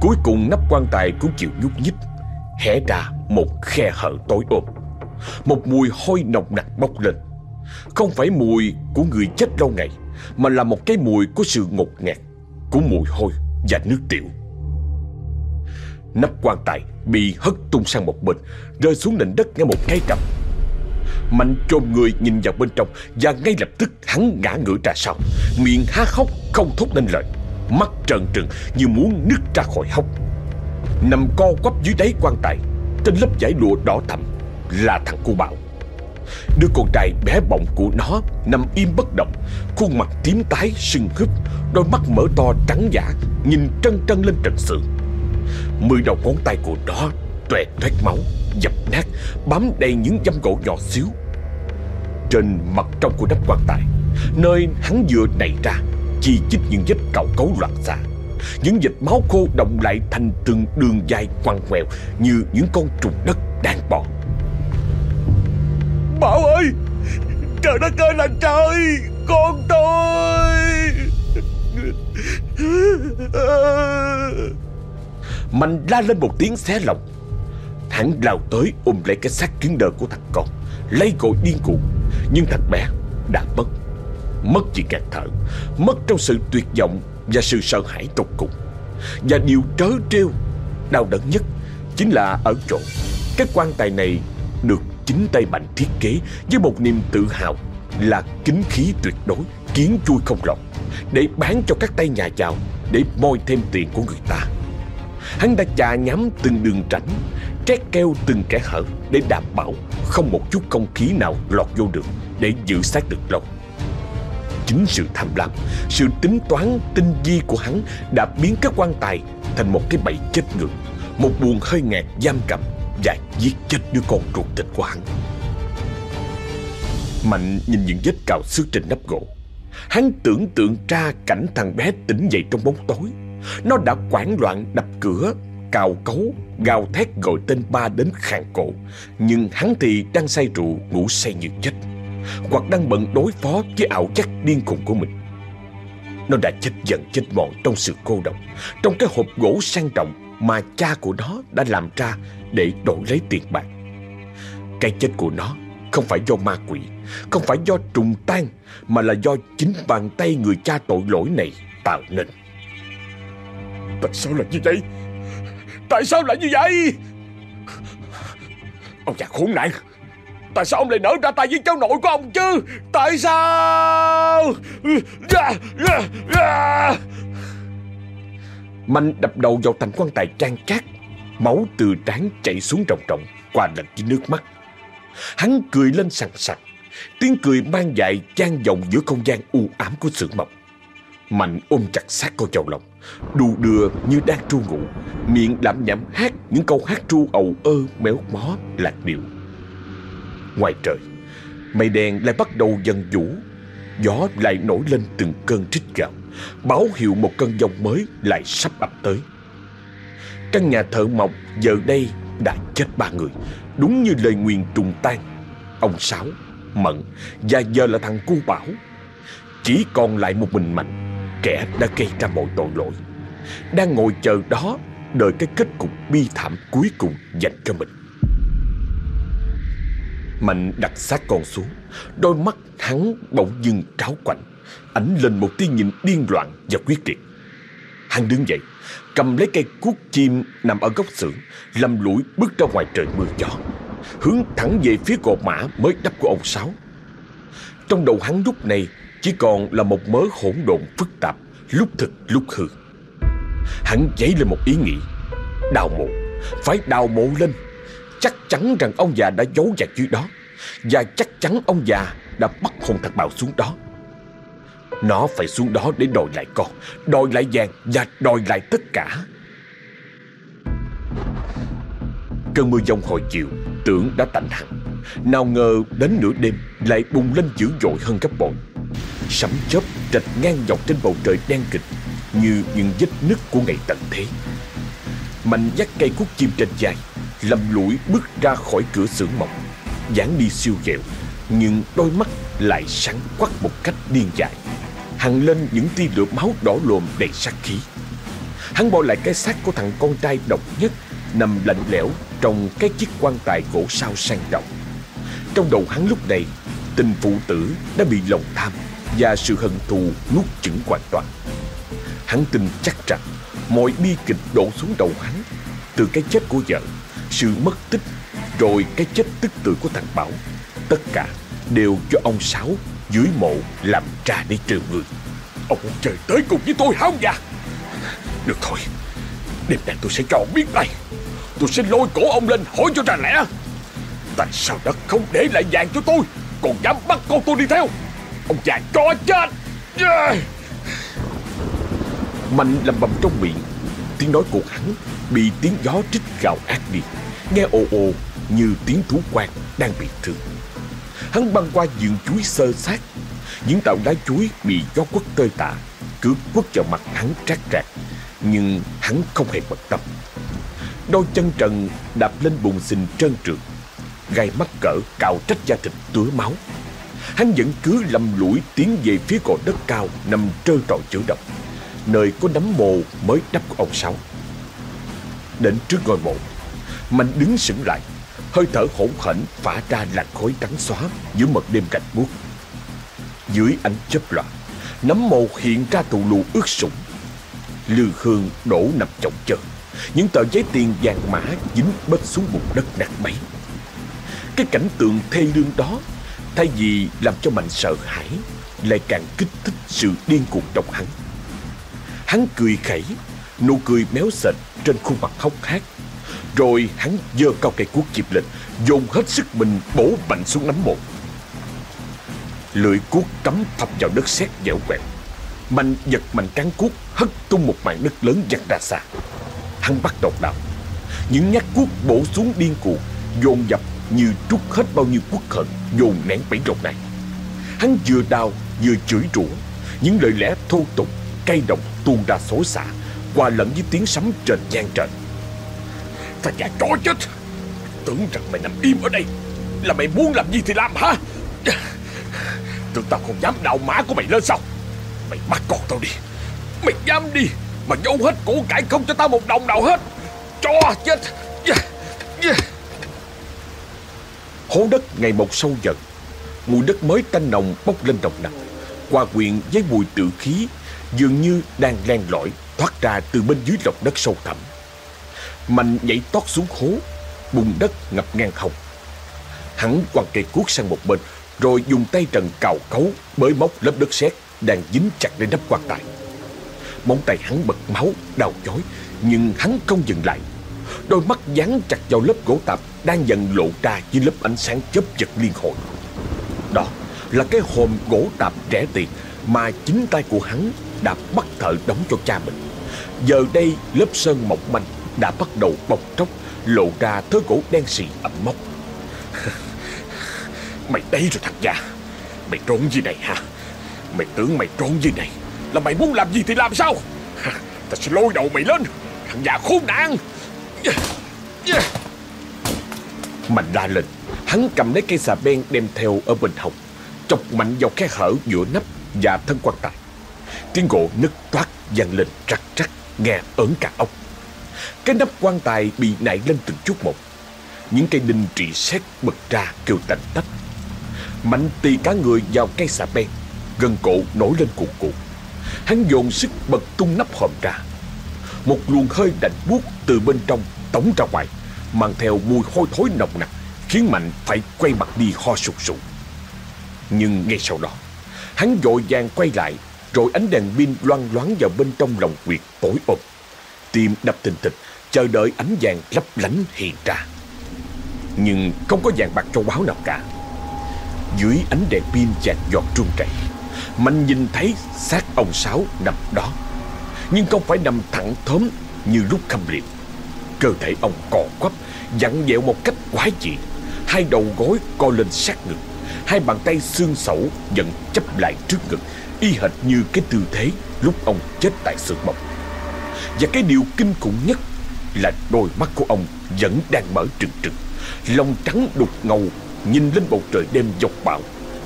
Cuối cùng nắp quan tài cũng chịu nhúc nhích, Hé ra một khe hở tối ôm. Một mùi hôi nồng nặc bốc lên. Không phải mùi của người chết lâu ngày, Mà là một cái mùi của sự ngột ngạt, Của mùi hôi và nước tiểu. Nắp quan tài bị hất tung sang một bên, Rơi xuống nền đất ngay một cái trầm. Mạnh trồm người nhìn vào bên trong Và ngay lập tức hắn ngã ngửa ra sau. Miệng há khóc không thốt nên lời. Mắt trợn trừng như muốn nứt ra khỏi hốc. Nằm co quắp dưới đáy quan tài, Trên lớp vải lụa đỏ thẫm, Là thằng cu Bảo Đứa con trai bé bỏng của nó nằm im bất động, Khuôn mặt tím tái sưng húp, Đôi mắt mở to trắng giả, Nhìn trân trân lên trần sườn Mười đầu ngón tay của nó Tuệ toét máu, Dập nát, Bám đầy những dăm gỗ nhỏ xíu. Trên mặt trong của đắp quan tài, Nơi hắn vừa nảy ra Chi chít những vết cào cấu loạn xạ. Những dịch máu khô động lại thành từng đường dài quằn quẹo Như những con trùng đất đang bò. Bảo ơi! Trời đất ơi là trời Con tôi! Mạnh la lên một tiếng xé lòng. Hắn lao tới ôm lấy cái xác cứng đờ của thằng con Lấy gội điên cuồng. Nhưng thằng bé đã mất Mất chỉ ngạt thở, Mất trong sự tuyệt vọng Và sự sợ hãi tột cùng. Và điều trớ trêu, Đau đớn nhất Chính là ở chỗ Cái quan tài này được chính tay Mạnh thiết kế Với một niềm tự hào Là kính khí tuyệt đối, Kiến chui không lọt, Để bán cho các tay nhà giàu Để moi thêm tiền của người ta. Hắn đã chà nhắm từng đường rãnh, Trét keo từng kẻ hở Để đảm bảo không một chút không khí nào lọt vô được Để giữ xác được lâu. Chính sự tham lam. Sự tính toán, tinh vi của hắn Đã biến cái quan tài Thành một cái bẫy chết người. Một buồn hơi ngạt giam cầm, Và giết chết đứa con ruột thịt của hắn. Mạnh nhìn những vết cào xước trên nắp gỗ. Hắn tưởng tượng ra cảnh thằng bé tỉnh dậy trong bóng tối. Nó đã quảng loạn, đập cửa, Cào cấu, Gào thét gọi tên ba đến khàn cổ. Nhưng hắn thì đang say rượu, Ngủ say như chết. Hoặc đang bận đối phó với ảo giác điên khùng của mình. Nó đã chết dần chết mòn trong sự cô độc, Trong cái hộp gỗ sang trọng Mà cha của nó đã làm ra Để đổi lấy tiền bạc. Cái chết của nó không phải do ma quỷ, Không phải do trùng tan, Mà là do chính bàn tay người cha tội lỗi này tạo nên. Tại sao lại như vậy? Tại sao lại như vậy? Ông già khốn nạn! Tại sao ông lại nở ra tay với cháu nội của ông chứ? Tại sao? Mạnh đập đầu vào thành quan tài trang cát Máu từ trán chảy xuống ròng ròng Qua lần với nước mắt. Hắn cười lên sằng sặc, Tiếng cười mang dại chan vọng giữa không gian u ám của xưởng mộc Mạnh ôm chặt sát con vào lòng Đù đưa như đang tru ngủ, Miệng đạm nhảm hát những câu hát tru ầu ơ méo mó lạc điệu. Ngoài trời. Mây đen lại bắt đầu dần vũ Gió lại nổi lên từng cơn trích gạo Báo hiệu một cơn giông mới lại sắp ập tới. Căn nhà thợ mộc giờ đây đã chết ba người Đúng như lời nguyền trùng tan. Ông Sáu, Mận Và giờ là thằng cu Bảo Chỉ còn lại một mình Mạnh Kẻ đã gây ra mọi tội lỗi. Đang ngồi chờ đó Đợi cái kết cục bi thảm cuối cùng dành cho mình. Mạnh đặt xác con xuống. Đôi mắt hắn bỗng dưng tráo quạnh. Ánh lên một tia nhìn điên loạn và quyết liệt. Hắn đứng dậy, Cầm lấy cây cuốc chim nằm ở góc xưởng Lầm lũi bước ra ngoài trời mưa gió, Hướng thẳng về phía cột mã mới đắp của ông Sáu. Trong đầu hắn lúc này Chỉ còn là một mớ hỗn độn phức tạp, Lúc thực, lúc hư. Hắn dấy lên một ý nghĩ. Đào mộ, Phải đào mộ lên. Chắc chắn rằng ông già đã giấu vào dưới đó. Và chắc chắn ông già đã bắt hồn thạch bảo xuống đó. Nó phải xuống đó để đòi lại con, Đòi lại vàng và đòi lại tất cả. Cơn mưa giông hồi chiều, Tưởng đã tạnh hẳn. Nào ngờ đến nửa đêm, Lại bùng lên dữ dội hơn gấp bội. Sấm chớp rạch ngang dọc trên bầu trời đen kịch, Như những vết nứt của ngày tận thế. Mạnh dắt cây cuốc chim trên vai Lầm lũi bước ra khỏi cửa xưởng mộc. Dáng đi siêu dẹo Nhưng đôi mắt lại sáng quắc một cách điên dại. Hằn lên những tia lửa máu đỏ lồm đầy sát khí. Hắn bỏ lại cái xác của thằng con trai độc nhất, Nằm lạnh lẽo trong cái chiếc quan tài gỗ sao sang trọng. Trong đầu hắn lúc này, Tình phụ tử đã bị lòng tham Và sự hận thù nuốt chửng hoàn toàn. Hắn tin chắc rằng Mọi bi kịch đổ xuống đầu hắn Từ cái chết của vợ. Sự mất tích Rồi cái chết tức tử của thằng Bảo, Tất cả đều cho ông Sáu Dưới mộ làm trà để trừ người. Ông trời tới cùng với tôi hả ông già dạ? Được thôi, Đêm nay tôi sẽ cho ông biết đây. Tôi sẽ lôi cổ ông lên hỏi cho ra lẽ. Tại sao đất không để lại vàng cho tôi, Còn dám bắt con tôi đi theo? Ông già cho chết! Mạnh lầm bầm trong miệng, Tiếng nói của hắn Bị tiếng gió trích gào ác đi Nghe ồ ồ như tiếng thú quạt đang bị thương Hắn băng qua vườn chuối sơ sát. Những tàu lá chuối bị gió quất tơi tả. Cứ quất vào mặt hắn trát trạc, Nhưng hắn không hề bận tâm. Đôi chân trần đạp lên bùn xình trơn trượt, Gai mắt cỡ cào trách da thịt tứa máu. Hắn vẫn cứ lầm lũi tiến về phía cột đất cao Nằm trơ trọi chữ độc, Nơi có nấm mồ mới đắp của ông Sáu. Đến trước ngôi mộ Mạnh đứng sững lại, Hơi thở hỗn hển phả ra làn khói trắng xóa Giữa mật đêm gạch buốt. Dưới ánh chớp loạn, Nấm mồ hiện ra tù lù ướt sũng. Lư hương đổ nằm chồng chờ, Những tờ giấy tiền vàng mã dính bết xuống bùn đất nát bấy. Cái cảnh tượng thê lương đó, Thay vì làm cho Mạnh sợ hãi, Lại càng kích thích sự điên cuồng trong hắn. Hắn cười khẩy, Nụ cười méo sệt trên khuôn mặt hốc hác. Rồi hắn giơ cao cây cuốc chịp lên Dồn hết sức mình bổ mạnh xuống nắm một Lưỡi cuốc cắm thập vào đất sét dẻo quẹt, Mạnh giật mạnh cán cuốc Hất tung một mảng đất lớn giặt ra xa. Hắn bắt đầu đạp Những nhát cuốc bổ xuống điên cuồng Dồn dập như trút hết bao nhiêu quốc hận Dồn nén bẫy rộng này. Hắn vừa đào vừa chửi rủa. Những lời lẽ thô tục Cay độc tuôn ra xối xả Hòa lẫn với tiếng sấm trên gian trời Ta già chó chết. Tưởng rằng mày nằm im ở đây Là mày muốn làm gì thì làm hả? Tưởng tao không dám đào mã của mày lên sao? Mày bắt con tao đi. Mày dám đi Mà giấu hết củ cải không cho tao một đồng nào hết. Cho chết. Hố đất ngày một sâu dần. Mùi đất mới tanh nồng bốc lên đồng nặc. Hòa quyện với mùi tự khí Dường như đang len lỏi Thoát ra từ bên dưới lòng đất sâu thẳm. Mạnh nhảy tót xuống hố Bùn đất ngập ngang hồng. Hắn quăng cây cuốc sang một bên Rồi dùng tay trần cào cấu Bới móc lớp đất sét Đang dính chặt lên nắp quan tài. Móng tay hắn bật máu, đau chói Nhưng hắn không dừng lại. Đôi mắt dán chặt vào lớp gỗ tạp Đang dần lộ ra dưới lớp ánh sáng chớp giật liên hồi. Đó là cái hòm gỗ tạp rẻ tiền Mà chính tay của hắn đã bắt thợ đóng cho cha mình. Giờ đây lớp sơn mỏng manh đã bắt đầu bọc tróc, Lộ ra thớ gỗ đen xì ẩm mốc. [LAUGHS] Mày đây rồi thằng già Mày trốn gì này hả? Mày tưởng mày trốn gì này Là mày muốn làm gì thì làm sao? Ta sẽ lôi đầu mày lên. Thằng già khốn nạn. Mạnh ra lên Hắn cầm lấy cây xà beng đem theo ở bên hông. Chọc mạnh vào khe hở giữa nắp và thân quan tài. Tiếng gỗ nứt toát vang lên rắc rắc, Nghe ớn cả ốc. Cái nắp quan tài bị nảy lên từng chút một. Những cây đinh trị xét bật ra kêu tành tách. Mạnh tì cả người vào cây xà beng Gần cổ nổi lên cuộn cuộn. Hắn dồn sức bật tung nắp hòm ra. Một luồng hơi lạnh buốt từ bên trong tống ra ngoài, Mang theo mùi hôi thối nồng nặc, Khiến Mạnh phải quay mặt đi ho sụt sụt Nhưng ngay sau đó, Hắn vội vàng quay lại, Rồi ánh đèn pin loang loáng vào bên trong lòng quyệt tối ôm Tim đập tình thịch Chờ đợi ánh vàng lấp lánh hiện ra. Nhưng không có vàng bạc châu báu nào cả. Dưới ánh đèn pin chạc giọt trung chảy Mạnh nhìn thấy xác ông Sáu nằm đó. Nhưng không phải nằm thẳng thớm như lúc khâm liệm Cơ thể ông cò quắp, Dặn dẹo một cách quái dị. Hai đầu gối co lên sát ngực, Hai bàn tay xương sẩu vẫn chấp lại trước ngực, Y hệt như cái tư thế lúc ông chết tại sườn mộc và cái điều kinh khủng nhất Là đôi mắt của ông vẫn đang mở trừng trừng. Lông trắng đục ngầu, Nhìn lên bầu trời đêm dọc bạo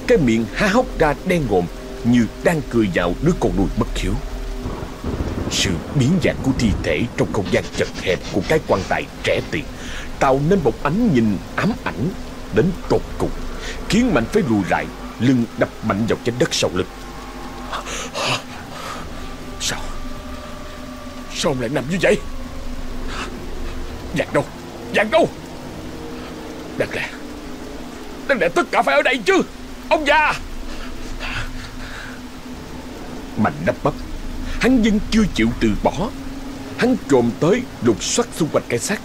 Cái miệng há hốc ra đen ngòm Như đang cười vào đứa con nuôi bất hiếu. Sự biến dạng của thi thể trong không gian chật hẹp của cái quan tài trẻ tiền tạo nên một ánh nhìn ám ảnh đến tột cùng, khiến mạnh phải lùi lại, lưng đập mạnh vào trên đất sau lưng. Sao ông lại nằm như vậy? Vàng đâu Vàng đâu Đáng lẽ Đáng lẽ tất cả phải ở đây chứ, Ông già. Mạnh đắp bắp Hắn vẫn chưa chịu từ bỏ. Hắn trồm tới, lục soát xung quanh cái xác.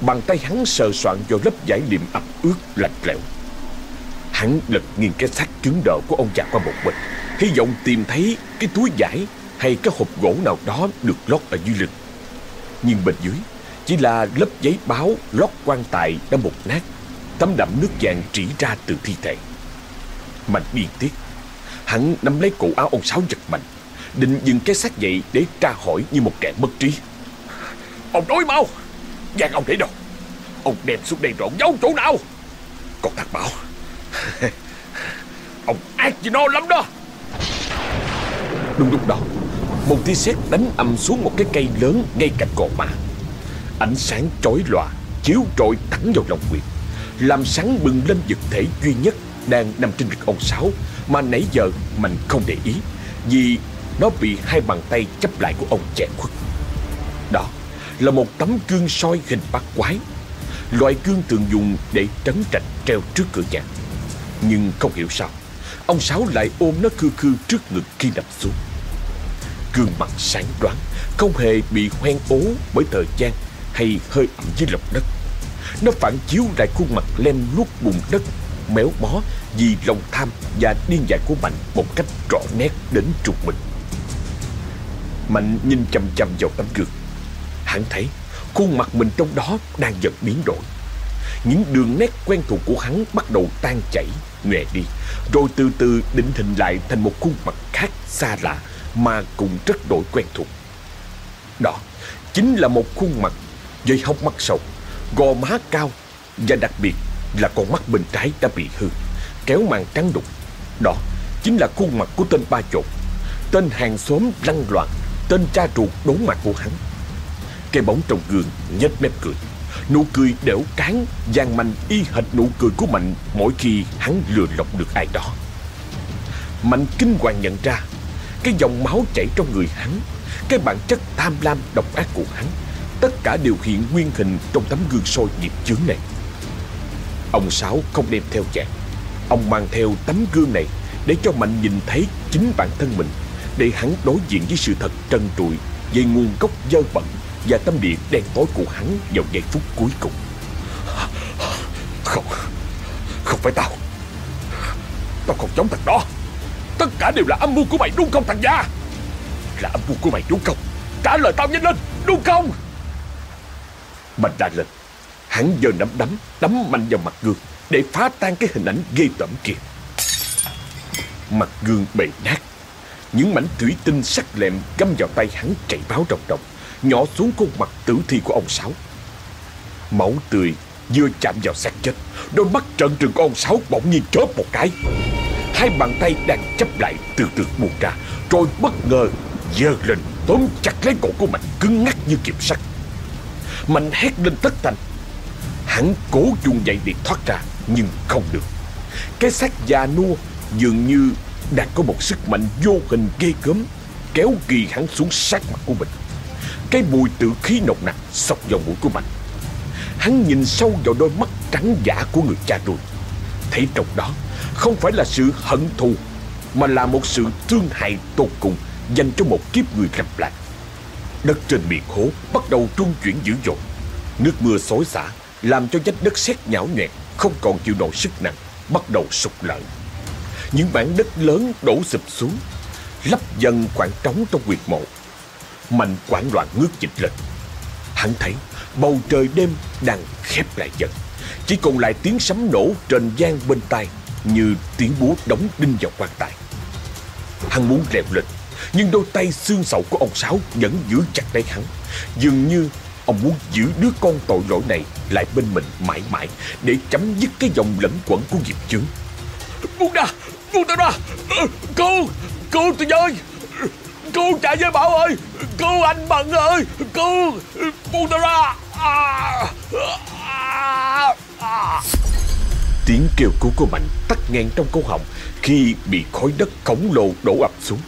Bàn tay hắn sờ soạn vào lớp vải liệm ẩm ướt lạnh lẽo. Hắn lật nghiêng cái xác trứng đờ của ông già qua một bên, Hy vọng tìm thấy cái túi vải hay cái hộp gỗ nào đó được lót ở dưới lưng. Nhưng bên dưới chỉ là lớp giấy báo lót quan tài đã mục nát Tấm đậm nước vàng trĩ ra từ thi thể. Mạnh điên tiết, Hắn nắm lấy cổ áo ông Sáu giật mạnh Định dừng cái xác dậy để tra hỏi như một kẻ mất trí. Ông nói mau Vàng ông để đâu? Ông đem xuống đây rồi giấu chỗ nào? Còn thằng Bảo [LAUGHS] Ông ác với nó lắm đó. Đúng lúc đó một tia sét đánh ầm xuống một cái cây lớn ngay cạnh gò má Ánh sáng chói lòa Chiếu trội thẳng vào lòng Nguyệt. Làm sáng bừng lên vật thể duy nhất Đang nằm trên ngực ông Sáu, Mà nãy giờ mình không để ý, Vì nó bị hai bàn tay chấp lại của ông chẹn khuất. Đó là một tấm gương soi hình bát quái, Loại gương thường dùng để trấn trạch treo trước cửa nhà. Nhưng không hiểu sao, Ông Sáu lại ôm nó khư khư trước ngực khi nằm xuống. Gương mặt sáng đoán Không hề bị hoen ố bởi thời gian Hay hơi ẩm dưới lòng đất. Nó phản chiếu lại khuôn mặt lem luốc bùn đất Méo mó vì lòng tham và điên dại của Mạnh Một cách rõ nét đến trục mình. Mạnh nhìn chầm chầm vào tấm gương. Hắn thấy khuôn mặt mình trong đó đang dần biến đổi. Những đường nét quen thuộc của hắn bắt đầu tan chảy, nhòe đi Rồi từ từ định hình lại thành một khuôn mặt khác xa lạ mà cũng rất đổi quen thuộc. Đó chính là một khuôn mặt với hốc mắt sâu, Gò má cao Và đặc biệt là con mắt bên trái đã bị hư Kéo màn trắng đục. Đó chính là khuôn mặt của tên ba chột Tên hàng xóm lăng loạn Tên cha ruột đốn mặt của hắn. Cái bóng trong gương nhếch mép cười Nụ cười đẻo cán Giang manh y hệt nụ cười của Mạnh Mỗi khi hắn lừa lọc được ai đó. Mạnh kinh hoàng nhận ra cái dòng máu chảy trong người hắn, Cái bản chất tham lam độc ác của hắn, Tất cả đều hiện nguyên hình Trong tấm gương soi nghiệp chướng này. Ông Sáu không đem theo chàng. Ông mang theo tấm gương này Để cho Mạnh nhìn thấy chính bản thân mình, Để hắn đối diện với sự thật trần trụi Về nguồn gốc dơ bẩn và tâm địa đen tối của hắn vào giây phút cuối cùng. Không Không phải tao. Tao không giống thằng đó. Tất cả đều là âm mưu của mày đúng không thằng gia Là âm mưu của mày đúng không Trả lời tao nhanh lên đúng không Mạnh ra lên Hắn giờ nắm đấm Đấm mạnh vào mặt gương Để phá tan cái hình ảnh ghê tởm kia Mặt gương bề nát Những mảnh thủy tinh sắc lẹm găm vào tay hắn chảy báo ròng ròng nhỏ xuống khuôn mặt tử thi của ông Sáu. Máu tươi vừa chạm vào xác chết, đôi mắt trợn trừng của ông Sáu bỗng nhiên chớp một cái. Hai bàn tay đang chấp lại từ từ buông ra, rồi bất ngờ giơ lên tóm chặt lấy cổ của Mạnh cứng ngắc như kiềm sắt. Mạnh hét lên tất thành. Hắn cố dùng dậy để thoát ra, nhưng không được. Cái xác già nua dường như đang có một sức mạnh vô hình ghê gớm kéo ghi hắn xuống sát mặt của mình. Cái mùi tự khí nồng nặc xộc vào mũi của Mạnh Hắn nhìn sâu vào đôi mắt trắng giả của người cha nuôi Thấy trong đó không phải là sự hận thù, Mà là một sự thương hại tột cùng, Dành cho một kiếp người gặp lại. Đất trên miệng hố bắt đầu trung chuyển dữ dội. Nước mưa xối xả, Làm cho vách đất sét nhão nhẹt, Không còn chịu nổi sức nặng, Bắt đầu sụp lở. Những mảng đất lớn đổ sụp xuống, Lấp dần khoảng trống trong quyệt mộ. Mạnh quảng loạn ngước dịch lên. Hắn thấy, bầu trời đêm đang khép lại dần. Chỉ còn lại tiếng sấm nổ trên gian bên tai. Như tiếng búa đóng đinh vào quan tài. Hắn muốn leo lên Nhưng đôi tay xương sầu của ông Sáu vẫn giữ chặt lấy hắn. Dường như ông muốn giữ đứa con tội lỗi này lại bên mình mãi mãi Để chấm dứt cái dòng lẫn quẩn của nghiệp chướng. Buông ra, buông ta ra. Ờ, cô, cô tôi ơi, cô chạy với Bảo ơi. Cô anh Bận ơi. Cô, Buông ta ra. À, à, à. Tiếng kêu cứu của Mạnh tắt ngang trong câu họng Khi bị khói đất khổng lồ đổ ập xuống,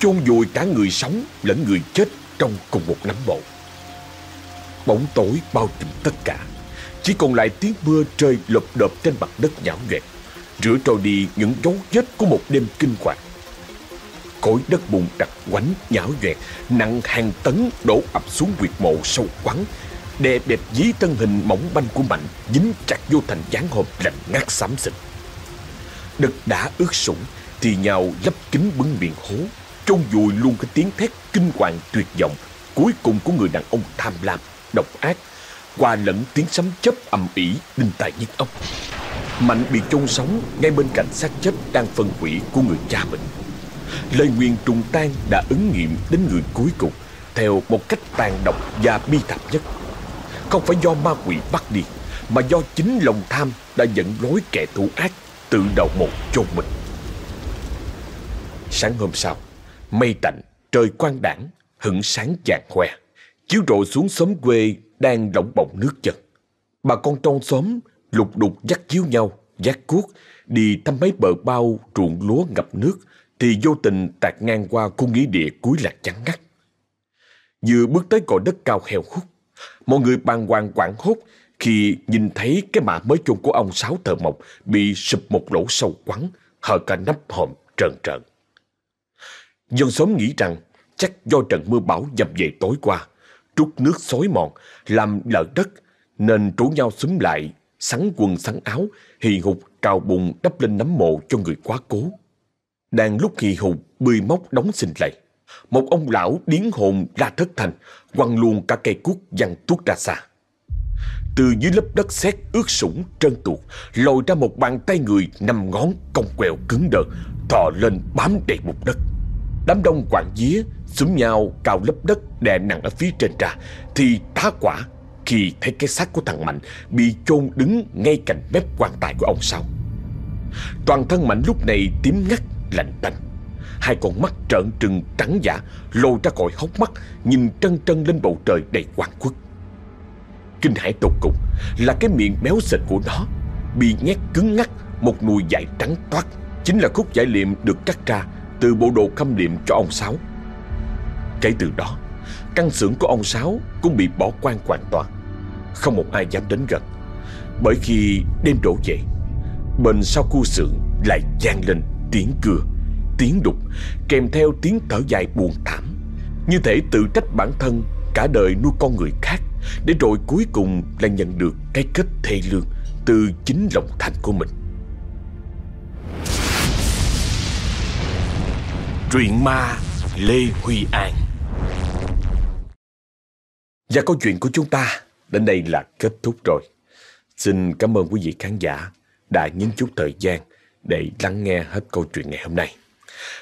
chôn vùi cả người sống lẫn người chết trong cùng một nắm bộ. Bóng tối bao trùm tất cả, Chỉ còn lại tiếng mưa rơi lộp đợp trên mặt đất nhão nhoẹt Rửa trôi đi những dấu vết của một đêm kinh hoàng. Khối đất bùn đặc quánh nhão nhoẹt Nặng hàng tấn đổ ập xuống quyệt mộ sâu quắn đè bẹp dí thân hình mỏng manh của Mạnh dính chặt vô thành dáng hộp lạnh ngắt xám xịt. Đất đã ướt sũng thì nhào lấp kín bưng miệng hố, chôn vùi luôn cái tiếng thét kinh hoàng tuyệt vọng cuối cùng của người đàn ông tham lam, độc ác, qua lẫn tiếng sấm chớp ầm ĩ đinh tai nhức óc. Mạnh bị chôn sống ngay bên cạnh xác chết đang phân hủy của người cha mình. Lời nguyền trùng tan đã ứng nghiệm đến người cuối cùng theo một cách tàn độc và bi thảm nhất. Không phải do ma quỷ bắt đi, mà do chính lòng tham đã dẫn lối kẻ thù ác tự đầu một chôn mình. Sáng hôm sau, mây tạnh, trời quang đảng, hửng sáng vàng hoe, chiếu rọi xuống xóm quê đang lỏng bọng nước chân. Bà con trong xóm lục đục dắt chiếu nhau, dắt cuốc, đi thăm mấy bờ bao ruộng lúa ngập nước, thì vô tình tạt ngang qua khu nghĩa địa cuối lạc chắn ngắt. Vừa bước tới cội đất cao heo hút, mọi người bàng hoàng quảng hốt khi nhìn thấy cái mạ mới chôn của ông Sáu Thợ Mộc bị sụp một lỗ sâu quắn, hở cả nắp hòm trần trợn. Dân xóm nghĩ rằng chắc do trận mưa bão dập về tối qua, trút nước xối mòn, làm lở đất, nên trú nhau xúm lại, sắn quần sắn áo, hì hục cào bùn đắp lên nấm mộ cho người quá cố. Đang lúc hì hục bươi móc đóng xin lạy, một ông lão điến hồn ra thất thành, quăng luôn cả cây cuốc văng tuốt ra xa. Từ dưới lớp đất sét ướt sũng trơn tuột, lồi ra một bàn tay người năm ngón cong quẹo cứng đờ, thò lên bám đầy bụng đất. Đám đông quảng día Xúm nhau cào lấp đất đè nặng ở phía trên ra Thì tá quả khi thấy cái xác của thằng Mạnh Bị chôn đứng ngay cạnh mép quan tài của ông sau Toàn thân Mạnh lúc này tím ngắt lạnh tanh Hai con mắt trợn trừng trắng giả Lôi ra khỏi hốc mắt, Nhìn trân trân lên bầu trời đầy quang quất Kinh hãi tột cùng Là cái miệng méo xịt của nó Bị nhét cứng ngắc Một nùi dài trắng toát, Chính là khúc giải liệm được cắt ra Từ bộ đồ khâm liệm cho ông Sáu. Kể từ đó, Căn xưởng của ông Sáu cũng bị bỏ quan hoàn toàn, Không một ai dám đến gần. Bởi khi đêm đổ dậy Bên sau khu xưởng lại vang lên tiếng cưa Tiếng đục, Kèm theo tiếng thở dài buồn thảm Như thể tự trách bản thân Cả đời nuôi con người khác, Để rồi cuối cùng là nhận được cái kết thê lương Từ chính lòng thành của mình Truyện ma Lê Huy An và câu chuyện của chúng ta đến đây là kết thúc rồi. Xin cảm ơn quý vị khán giả đã nhấn chút thời gian để lắng nghe hết câu chuyện ngày hôm nay.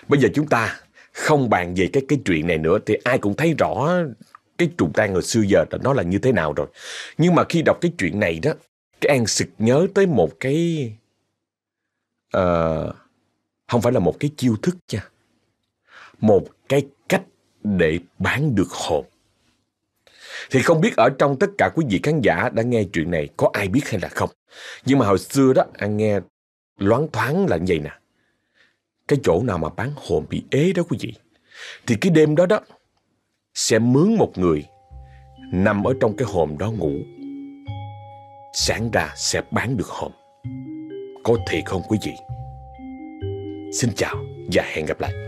Bây giờ chúng ta không bàn về cái cái chuyện này nữa thì ai cũng thấy rõ cái trùng tan hồi xưa giờ nó là như thế nào rồi. Nhưng mà khi đọc cái chuyện này đó, cái An sực nhớ tới một cái... Uh, không phải là một cái chiêu thức nha. Một cái cách để bán được hồn. Thì không biết ở trong tất cả quý vị khán giả đã nghe chuyện này có ai biết hay là không. Nhưng mà hồi xưa đó, an nghe loáng thoáng là như vậy nè. Cái chỗ nào mà bán hồn bị ế đó quý vị. Thì cái đêm đó đó, sẽ mướn một người nằm ở trong cái hòm đó ngủ. Sáng ra sẽ bán được hòm. Có thiệt không quý vị? Xin chào và hẹn gặp lại.